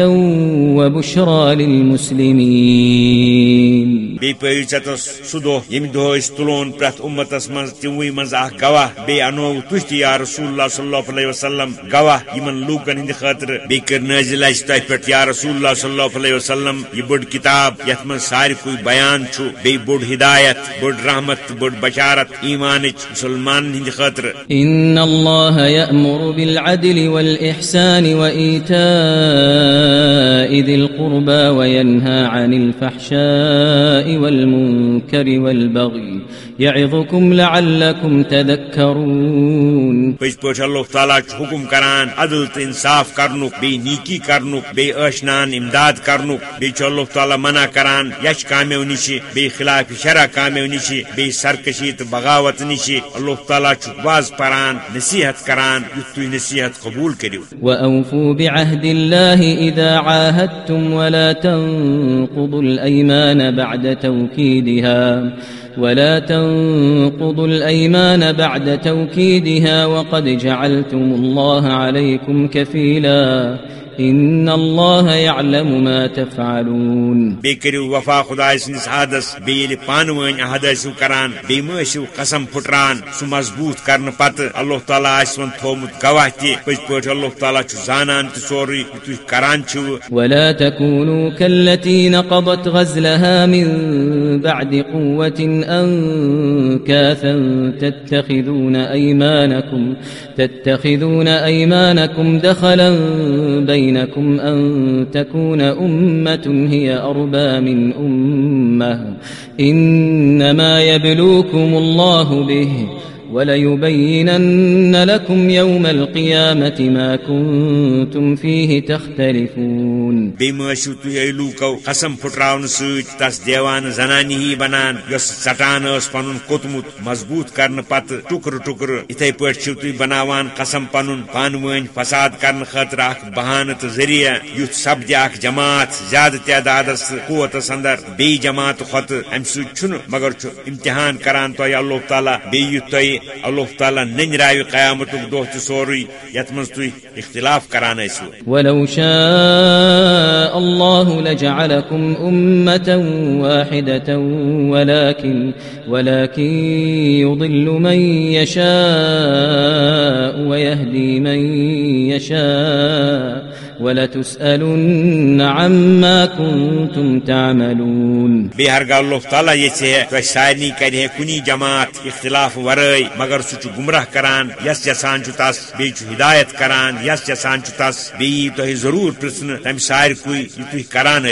وبشرى للمسلمين. بی پٲیو ژےٚ سُہ دۄہ ییٚمہِ دۄہ أسۍ تُلون پرٛٮ۪تھ اُمتس منٛز تِموٕے منٛز انو تُہۍ تہِ یا رسول اللہ صلی اللہ علیہ وسلم گواہ، یِمن لوٗکن ہٕنٛدِ خٲطرٕ بیٚیہِ کٔر نٲزِل اَسہِ تۄہہِ پٮ۪ٹھ رسول اللہ صلی اللہ علیہ وسلم، یہِ بٔڑ کِتاب، یتھ منٛز سارِکُے بیان چھُ بیٚیہِ بوٚڑ ہدایت، بٔڑ رحمت تہٕ بٔڑ بشارت، ایمانٕچ مُسلمانن ہٕنٛدِ خٲطرٕ إن الله يأمر بالعدل والإحسان وإيتاء ذي القربى وينهى عن الفحشاء والمنكر والبغي يعظكم لعلكم تذكرون. پٔزۍ پٲٹھۍ اللہ تعالیٰ چھُ حُکُم کران عدل تہٕ انصاف کرنُک بیٚیہِ نیکی کرنُک بیٚیہِ ٲشنان امداد کرنُک بیٚیہِ چھُ اللہ تعالیٰ منع کران یچھ کامیو نِش بیٚیہِ خلاف شرع کامیو نِش بیٚیہِ سرکشی تہٕ بغاوت نِش اللہ تعالیٰ چھُ واز پران نصیحت کران یُتھ تُہۍ نصیحت قبوٗل کٔرِو وأوفوا بعهد الله إذا عاهدتم ولا تنقضوا الأيمان بعد توكيدها. ولا تنقضوا الأيمان بعد توكيدها وقد جعلتم الله عليكم كفيلا. إن الله يعلم ما تفعلون کٔرِو وفا عادس بیٚیہِ ییٚلہِ پانہٕ ؤنۍ عہد ٲسِو کران ٲسِو قسم پھٕٹران سُہ مضبوٗط کرنہٕ پتہٕ اللہ تعالیٰ آسہِ وۄنۍ تھومُت گواہ تہِ پٔزۍ پٲٹھۍ اللہ تعالیٰ چھُ زانان تہِ سورُے یہِ تُہۍ کران چھِو۔ ولا تكونوا كالتي نقضت غزلها من بعد قوة أنكاثا تتخذون أيمانكم تتخذون أيمانكم دخلا بينكم أن تكون أمة هي أربى من أمة إنما يبلوكم الله به وليبينن لكم يوم القيامة ما كنتم فيه تختلفون. بیماشو تھی اے قسم پھٹراؤن ست تس دیوان زنانی ہی بنان یس ژٹان اس پن کوتمت مضبوط کرنے پتہ ٹکر ٹکر اتھے پٲٹھۍ چھو تھی بناوان قسم پن پان ون فساد کرنے خاطر اخ بہانہ تو ذریعہ یُتھ سپدِ اخ جماعت زیادہ تعدادس قوتس اندر بی جماعت کھت ام سن مگر چھُ امتحان کران تہ اللہ تعالیٰ بیٚیہِ یُتھ تۄہہِ اللہ تعالیٰ ننراوِ قیامتُک دۄہ تہِ سورُے یتھ منٛز تُہۍ اختلاف کران ٲسِو ولو شاء الله لجعلكم أمة واحدة ولكن ولكن يضل من يشاء ويهدي من يشاء ولتسألن عما كنتم تعملون. سارنی کرے کنی جماعت اختلاف ورٲے مگر سہ چھ گمراہ کران یس یسان چھ تس بی چھ ہدایت کران یس یسان تس بی تہ ضرور پرژھنہٕ تمہِ سارکُے یہِ تُہۍ کران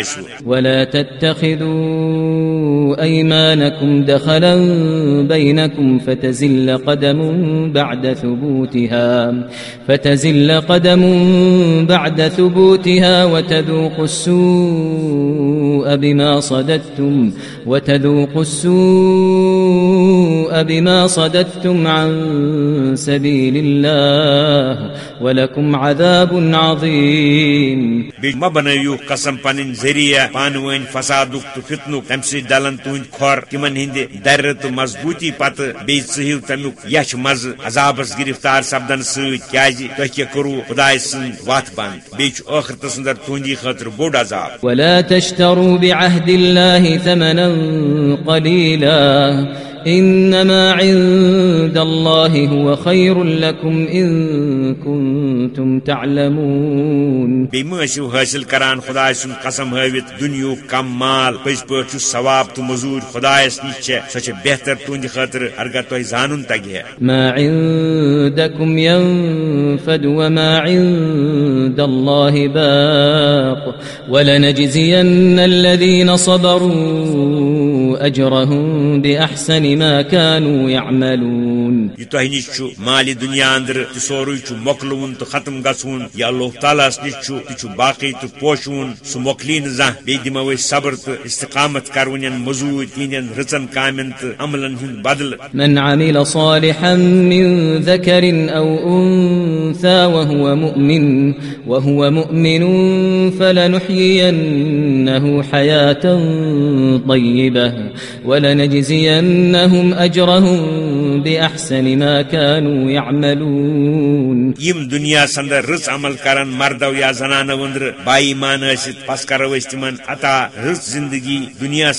ولا تتخذوا أيمانكم دخلا بينكم فتزل قدم بعد ثبوتها فتزل قدم بعد ثبوتها وتذوقوا السوء بما صددتم وتذوقوا السوء بما صددتم عن سبيل الله ولكم عذاب عظيم. مہ بنٲیِو قسم پنٕنۍ ذٔریعہٕ فسادُک تہٕ فتنُک تمہِ سۭتۍ ڈلن تُہنٛدۍ کھۄر تِمن ہٕنٛدِ درِ تہٕ مضبوٗطی پتہٕ بیٚیہِ ژٕہِو تمیُک یچھ مزٕ عذابس گرفتار سپدن سۭتۍ کیازِ تۄہہِ کیٛاہ کوٚروٕ خداے سٕنٛز وتھ بنٛد. بیٚیہِ چھُ ٲخرتس اندر تُہنٛدی خٲطرٕ بوٚڑ عذاب. ولا تشتروا بعهد الله ثمنا قليلا إنما عند الله هو خير لكم إن كنتم تعلمون. ٲسِو حٲصِل کران خداے سُنٛد قسم ہٲوِتھ دُنیُہُک کم مال پٲٹھۍ چھُ ثواب تہٕ مٔزوٗرۍ خدایس نِش چھےٚ سۄ چھےٚ بہتر تُہنٛدِ خٲطرٕ اگر تۄہہِ زانُن تگہِ ما عندكم ينفد وما عند الله باق. ولنجزين الذين صبروا أجرهم بأحسن ما كانوا يعملون. چھُ مالہِ دُنیا اندر چھُ مۄکلوُن تہٕ ختم گژھُن یہِ اللہ تعالیٰ ہس نِش باقٕے تہٕ پوشوُن مۄکلی نہٕ زانٛہہ بیٚیہِ دِمو صبر تہٕ استقامت کرونٮ۪ن مٔزوٗرۍ تِہنٛدٮ۪ن رٕژن کامٮ۪ن تہٕ عملن ہُنٛد بدلہٕ من عمل صالحا من ذكر أو أنثى وهو مؤمن وهو مؤمن فلنحيينه حياة طيبة ولنجزينهم أجرهم بأحسن ما كانوا يعملون. یم دنیا اندر رٕژ عمل کرن مردو یا زنانو أندر بائی مان ٲسِتھ پس کرو أسۍ تِمن عطا رٕژ زندگی دنیا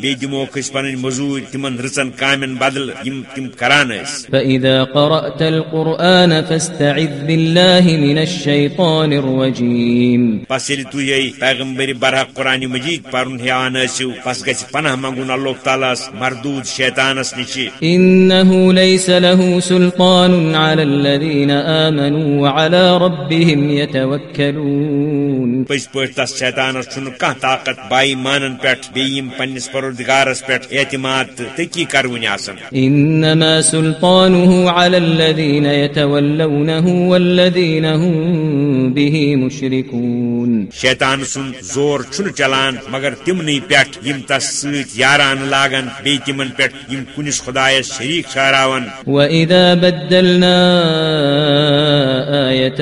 بیٚیہِ دِموکھ أسۍ پنٕنۍ مٔزوٗرۍ تِمن رٕژن کامٮ۪ن بدل یم تِم کران ٲسۍ فإذا قرأت القرآن فاستعذ بالله من الشيطان الرجيم. پس تُہۍ یے پیغمبر برحق قرآن مجید پرُن ہیٚوان ٲسِو پس گژھِ پناہ منگُن اللہ تعالیٰ مردود شیطانس نِش إنه ليس له سلطان على الذين آمنوا وعلى ربهم يتوكلون پٔزۍ پٲٹھۍ تس شیطانس کانٛہہ طاقت بائی مانن پٮ۪ٹھ بیٚیہِ یِم پننِس پروردگارس پٮ۪ٹھ اعتماد تٔکی کرونہِ آسان إنما سلطانه على الذين يتولونه والذين هم به مشركون۔ شیطان سُنٛد زور چھُنہٕ چلان مگر تِمنٕے پٮ۪ٹھ یِم تس سۭتۍ یاران لاگان بیٚیہِ تِمن پٮ۪ٹھ یِم کُنِس خۄدایس شریٖک ٹھہراوان وإذا بدلنا آية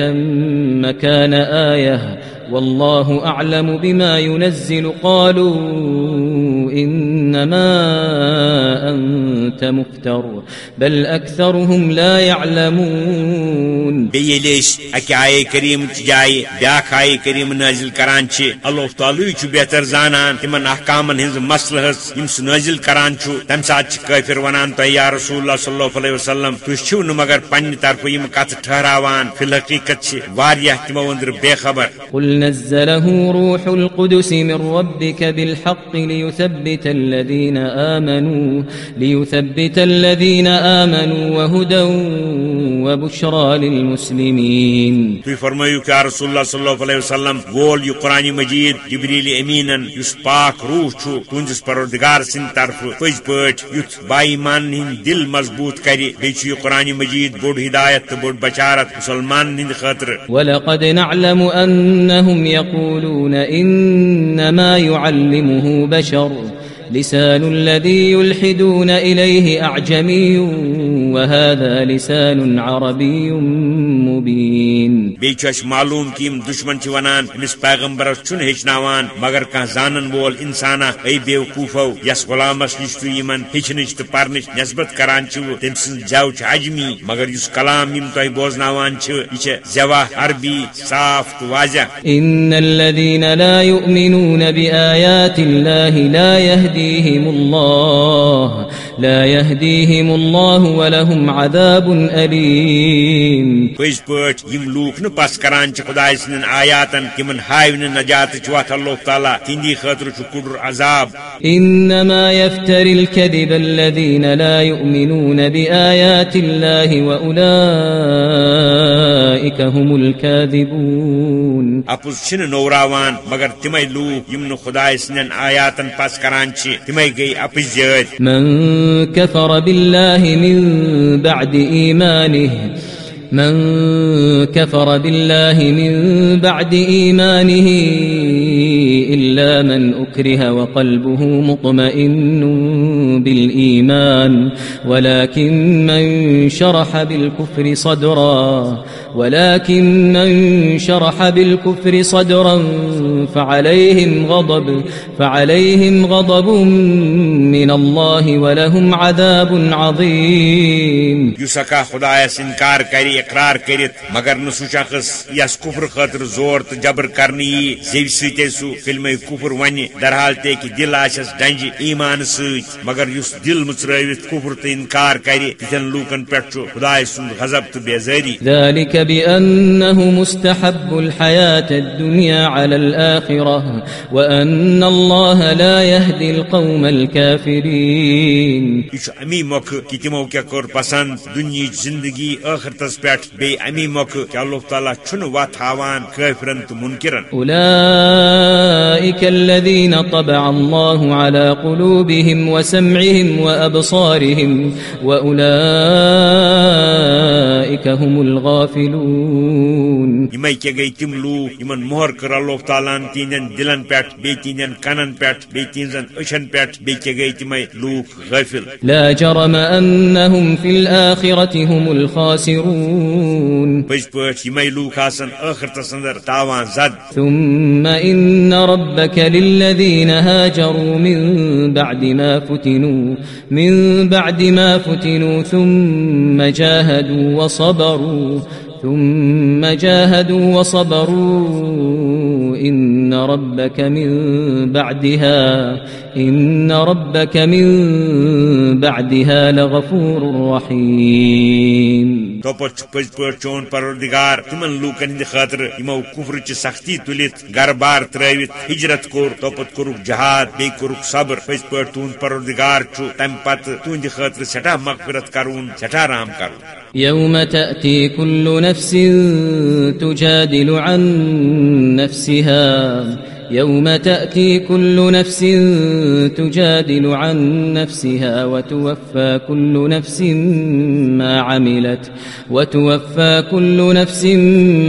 مكان آية والله أعلم بما ينزل. قالوا إنما أنت مفتر بل أكثرهم لا يعلمون. اکہِ آیے کریم چہِ جایہِ بیاکھ آیے کریم نٲزِل کران چھِ اللہ تعالیٰ چھُ بہتر زانان تِمن حظ یِم سُہ نٲزِل کران چھُ تمہِ ساتہٕ چھِ کٲفِر ونان تۄہہِ یا رسول اللہ صلی اللہ علیہ وسلم تُہۍ چھِو نہٕ مگر پننہِ طرفہٕ یِم کتھٕ ٹھہراوان. فی الحقیقت چھِ واریاہ تِمو أنٛدرٕ بے خبر. قل نزله روح القدس من ربك بالحق ليثبت الذين آمنوا ليثبت ليثبت الذين آمنوا وهدى وبشرى للمسلمين. تھی فرمائیو کہ رسول اللہ صلی اللہ علیہ وسلم گول یہ قرآن مجید جبریل امینن اس پاک روح چھو تہندس پروردگار سن طرف پز پٹ یت بائی مان ہند دل مضبوط کری بیچ یہ قرآن مجید بوڑ ہدایت بوڑ بچارت مسلمان ہند خاطر ولقد نعلم أنهم يقولون إنما يعلمه بشر. لسان الذي يلحدون إليه أعجمي وهذا لسان عربي مبين. بیچ معلوم کہ دشمن ونان امس پیغمبرس چھ ہچنان مگر کان زانن وول انسانا اے بیوقوفو یس غلامس نش تو یمن ہچنچ تو پرنچ نسبت کران تم سن جو عجمی مگر اس کلام یم تہ بوزناوان یہ زوا عربی صاف تو واضح. ان الذين لا يؤمنون بآيات الله لا يهديهم الله لا يهديهم الله ولهم عذاب أليم. پز پٹ یم لوک ن پس کران چ خدا سن آیاتن تمن ہاو ن نجات چوات اللہ تعالی تندی خاطر چ کڈر عذاب انما يفتري الكذب الذين لا يؤمنون بآيات الله واولئك هم الكاذبون. چھ نوراوان مگر تمے لوک یم ن خدا سن آیاتن پس کران چ تمے گئی اپس من كفر بالله من بعد إيمانه من كفر بالله من بعد إيمانه إلا من أكره وقلبه مطمئن بالإيمان، ولكن من شرح بالكفر صدرا، ولكن من شرح بالكفر صدرا، فعليهم غضب فعليهم غضب من الله ولهم عذاب عظيم. يسكا خدايس انكار كري اقرار کرت مگر نو سہ شخص یس کفر خاطر زور تو جبر کرنی زیو ستے سو فلم کفر ون درحال تے کہ دل آسس ڈنج ایمان ست مگر اس دل مچروت کفر تو انکار کر تتن لوکن پہ خدا سند غضب تو بیزاری ذلك بأنه مستحب الحياة الدنيا على الآخرة وأن الله لا يهدي القوم الكافرين۔ یہ امی موقع کہ تمو کیا کور پسند دنیا زندگی آخرتس پہ بی امی موقع کہ اللہ تعالیٰ چھن وات ہاوان کافرن تو منکرن۔ أولئك الذين طبع الله على قلوبهم وسمعهم وأبصارهم وأولئك هم الغافلون۔ یمے کیا گئی تم لوک یمن مہر کر اللہ تعالیٰ تہندین دلن پہ بی تہندین کنن پہ بی تہذن أچھن پہ بی کیا گئی تمے لوک غافل۔ لا جرم أنهم في الآخرة هم الخاسرون۔ پز پٲٹھۍ یمے لوک آسن ٲخرتس اندر تاوان زد. ثم إن ربك للذين هاجروا من بعد ما فتنوا من بعد ما فتنوا ثم جاهدوا وصبروا ثم جاهدوا وصبروا إن ربك من بعدها إن ربك من بعدها لغفور رحيم توپت پز پٲٹھۍ چون پروردگار تمن لوکن ہند خاطر یمو کفر چ سختی تلت گر بار ترٲوِتھ ہجرت کوٚر توپت کوٚرُکھ جہاد بیٚیہِ کوٚرُکھ صبر پز پٲٹھۍ تُہُنٛد پروردگار چھُ تمہِ پتہٕ تُہنٛدِ خٲطرٕ سٮ۪ٹھاہ مغفرت کرون سٮ۪ٹھاہ رحم کرون۔ يوم تأتي كل نفس تجادل عن نفسها يوم تأتي كل نفس تجادل عن نفسها وتوفى كل نفس ما عملت وتوفى كل نفس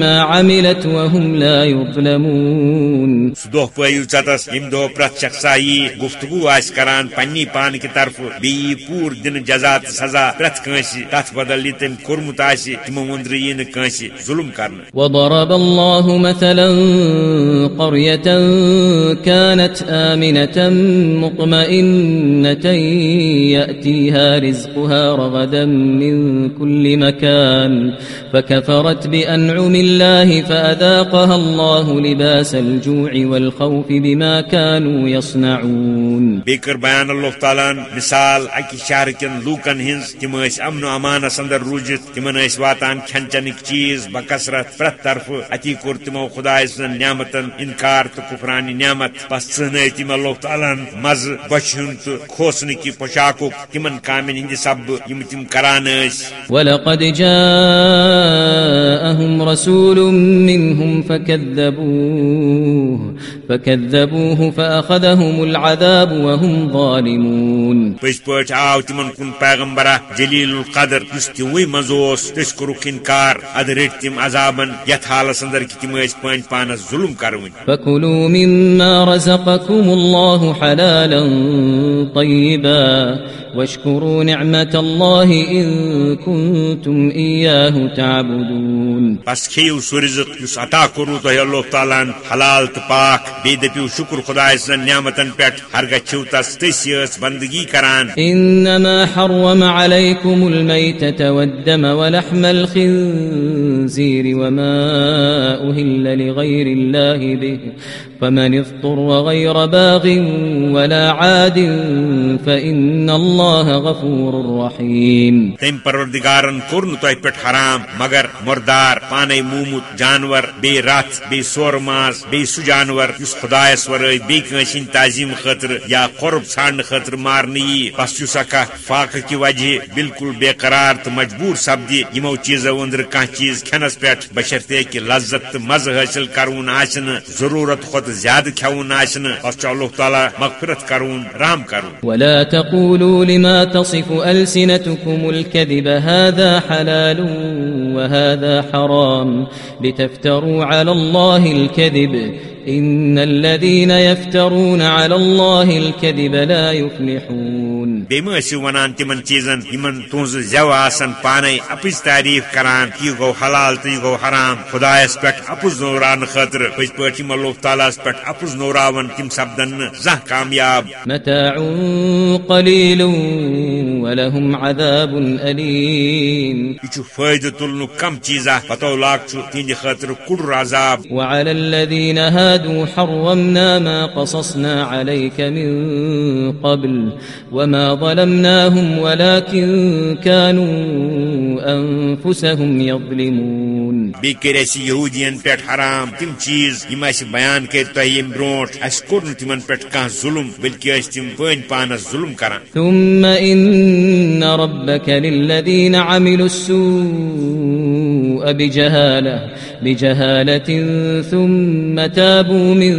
ما عملت وهم لا يظلمون. سہ دہ پٲیو ژتس یم دہ پرٛٮ۪تھ شخصا یی گفتگو آسہِ کران پننی پان کہِ طرفہٕ بیٚیہِ یی پوٗرٕ دِنہٕ جزا تہٕ سزا پرٛٮ۪تھ کٲنٛسہِ تتھ بدل یہِ تٔمۍ کوٚرمُت آسہِ تِمو أنٛدرٕ یی نہٕ کٲنٛسہِ ظُلم کرنہٕ وضرب الله مثلا قرية كانت آمنة مطمئنة يأتيها رزقها رغدا من كل مكان فكفرت بأنعم الله فأذاقها الله لباس الجوع والخوف بما كانوا يصنعون. بیٚیہِ کٔر بیان اللہ تعالیٰ مثال اکہِ شہر کٮ۪ن لوٗکن ہٕنٛز تِم ٲسۍ امن و امانس اندر روٗزِتھ تِمن ٲسۍ واتان کھٮ۪ن چٮ۪نٕکۍ چیٖز بکثرت پرٛٮ۪تھ طرفہٕ اتی کوٚر تِمو خداے سٕنٛدٮ۪ن نعمتن، انکار تہٕ کفرانی نعمت بس ثن تم اللہ تعالیٰ مز بچ ہند تو کھوسن کی پوشاک تمن کامن ہند سب یم تم کران ولقد جاءهم رسول منهم فكذبوه فكذبوه فأخذهم العذاب وهم ظالمون. پز پٹ آو تمن کن پیغمبرہ جلیل القدر اس تموی مزوس تس کرک انکار اد رٹ تم عذابن یت حالس اندر کی تم اس پان پانس ظلم کرون مما رزقكم الله حلالا طيبا واشكروا نعمة الله إن كنتم إياه تعبدون. بس کھیو سو رزق اس عطا کرو تو اللہ تعالیٰ حلال تو پاک دپیو شکر خدا سن نعمتن پیٹ ہرگہ چھو تس تسی اس بندگی کران إنما حرم عليكم الميتة والدم ولحم الخنزير وما أهل لغير الله به. فمن اضطر غير باغ ولا عاد فإن الله غفور رحيم. تم پروردگارن کورن تو پٹ حرام، مگر مردار، پانے مومت جانور بی رات بی سور ماز بی سو جانور، اس خدایس ورٲے بی کنسن تعظیم خاطر یا قرب ژھانڈ خاطر مارنی، بس یس اکا فاقہ کی وجہ، بالکل بے قرار تو مجبور سپدی یمو چیزو اندر کھانا چیز کھنس پہ بشرتے کہ لذت تو مزہ حاصل کرون آسن، ضرورت خود زیادہ کھون آسن بس اللہ تعالیٰ مغفرت کرون، رحم کرون۔ ولا تقولوا لما تصف ألسنتكم الكذب هذا حلال وهذا حرام لتفتروا على الله الكذب إن الذين يفترون على الله الكذب لا يفلحون بیم ٲسِو ونان تمن چیزن یمن تہذ زو آسان پانے اپز تعریف کران یہ گو حلال تو یہ گو حرام خدایس پہ اپز نوران خاطر پز پہ اللہ تعالیٰ پہ اپز نوراون تم سپدن زہ کامیاب۔ متاع قليل ولهم عذاب أليم یہ فائدہ تلن کم چیزا پتو لاگ تہند خاطر کڑر عذاب وعلى الذين هادوا حرمنا ما قصصنا عليك من قبل وما ظلمناهم ولكن كانوا أنفسهم يظلمون. اسی یہودین پہ حرام تم چیز یم اس بیان کر تم بروٹ اس کور تمن پہ کھانا ظلم بلکہ اس تم پن پانس ظلم کران ثم إن ربك للذين عملوا السوء بجهالة بجهالة ثم تابوا من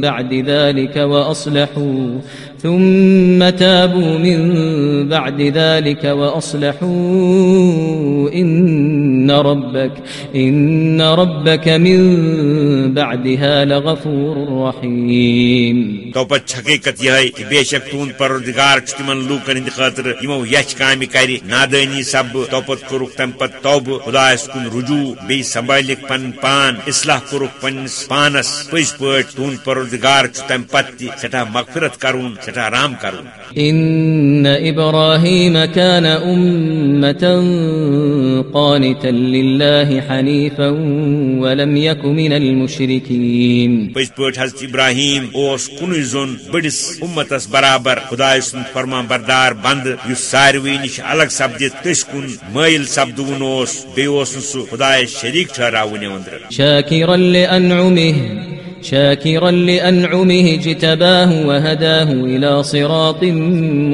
بعد ذلك وأصلحوا. ثم تابوا من بعد ذلك وأصلحوا إن ربك إن ربك من بعدها لغفور رحيم. تو پت حقیقت یہ بے شک تون پروردگار چھ تمن لوکن ہند خاطر یمو یچ کام کر نادانی سب تو پت کورک تم پت توب خدایس کن رجوع بی سنبھالک پن پان اصلاح کورک پنس پانس پز پٹ تون پروردگار چھ تم پت تہ سٹھا مغفرت کرون سٹھا رام کرون إن إبراهيم كان أمة قانتا لله حنيفا ولم يك من المشركين پز پٹ حضرت ابراہیم اوس کن زون بڑس امتس برابر خدائے سن فرما بردار بند اس ساروی نش الگ سپدت تس کن مائل سپدون بیس سہ خدائے شریک ٹھہراون اندر لأنعمه شاكرا لأنعمه اجتباه وهداه إلى صراط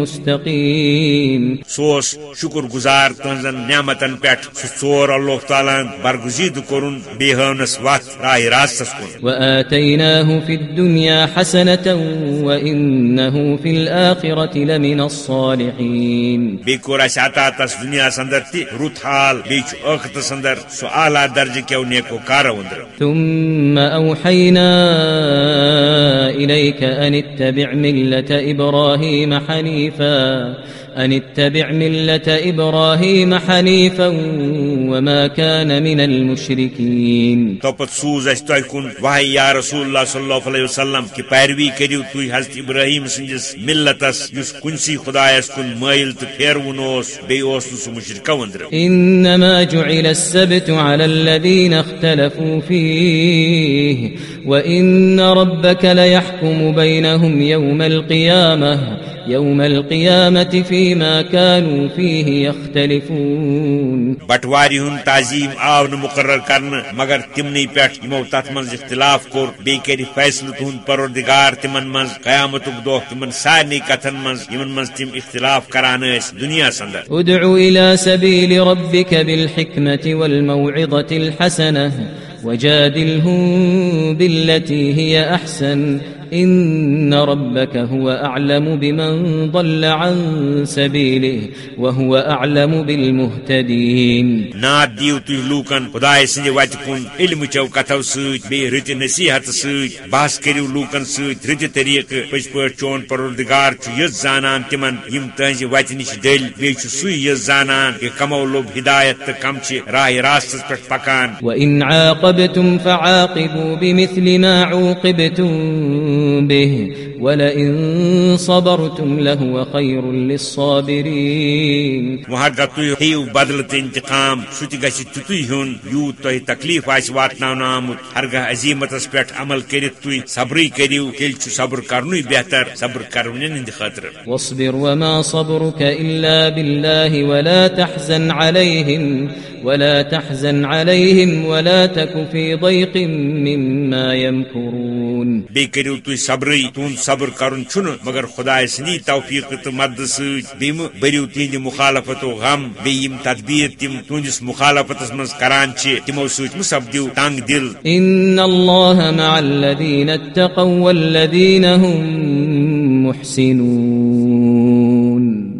مستقيم. سوس شکر گزار تہذن نعمتن پہ ثور اللہ تعالیٰ برگزید کورن بیہنس وت راہ راستس کن. وآتيناه في الدنيا حسنة وإنه في الآخرة لمن الصالحين. بی کور اس عطا تس دنیا اندر تی رت حال بیچ ٲخرتس اندر سو اعلیٰ درجہ کیو نیکو کارو اندر ثم أوحينا إليك أن اتبع ملة إبراهيم حنيفا أن اتبع ملة إبراهيم حنيفا وما كان من المشركين. تو پت سوز اس تہ کن واہ یا رسول اللہ صلی اللہ علیہ وسلم کہ پیروی کریو تھی حضرت ابراہیم سندس ملتس یس کنسی خدایس کن مائل تو پھیرون اوس بی اوس مشرکہ اندر إنما جعل السبت على الذين اختلفوا فيه وإن ربك ليحكم بينهم يوم القيامة. يوم القيامة فيما كانوا فيه يختلفون بٹواری ہند تعظیم آو مقرر کرنے مگر تمنی پہ یمو تت من اختلاف کور بی کر فیصلہ تہد پروردگار تمن من قیامت دہ تمن سارے کتن من یمن من تم اختلاف کران اس دنیا سندر۔ ادعو الى سبيل ربك بالحكمة والموعظة الحسنة وجادلهم بالتي هي أحسن إن ربك هو أعلم بمن ضل عن سبيله وهو أعلم بالمهتدين لوکن خدائے سند وت کن علم چو کتو بی رت نصیحت ست بحث کرو لوکن ست رت طریقہ پز پہ چون پروردگار یس زانان تمن یم تہذ وت نش دل بی سی یس زانان کہ کمو لوب ہدایت کم راہ راست پہ پکان۔ وإن عاقبتم فعاقبوا بمثل ما عوقبتم به. ولئن صبرتم لهو خير للصابرين. وہرگہ تھی ہیو بدل انتقام سہ گھ تیتھی ہن۔ یوت تہ تکلیف آس واتن آمت۔ ہرگہ عظیمتس پہ عمل کرت تھی صبری کرو تیل صبر کرن بہتر صبر کرن ہند خاطر واصبر وما صبرك إلا بالله ولا تحزن عليهم ولا تحزن عليهم ولا تك في ضيق مما يمكرون۔ بی کرو تھی صبری تہد صبر کرن چھن مگر خدا سندی توفیق تو مدد ست بیم بریو مخالفت و غم بیم تدبیر تم تہندس مخالفتس من کران تمو ست مسبدیو تنگ دل۔ ان الله مع الذين اتقوا والذين هم محسنون۔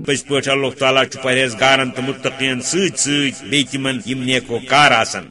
پز پہ اللہ تعالیٰ پرہیزگارن تو متقین ست ست بی تمن یم نیکو کار آسن۔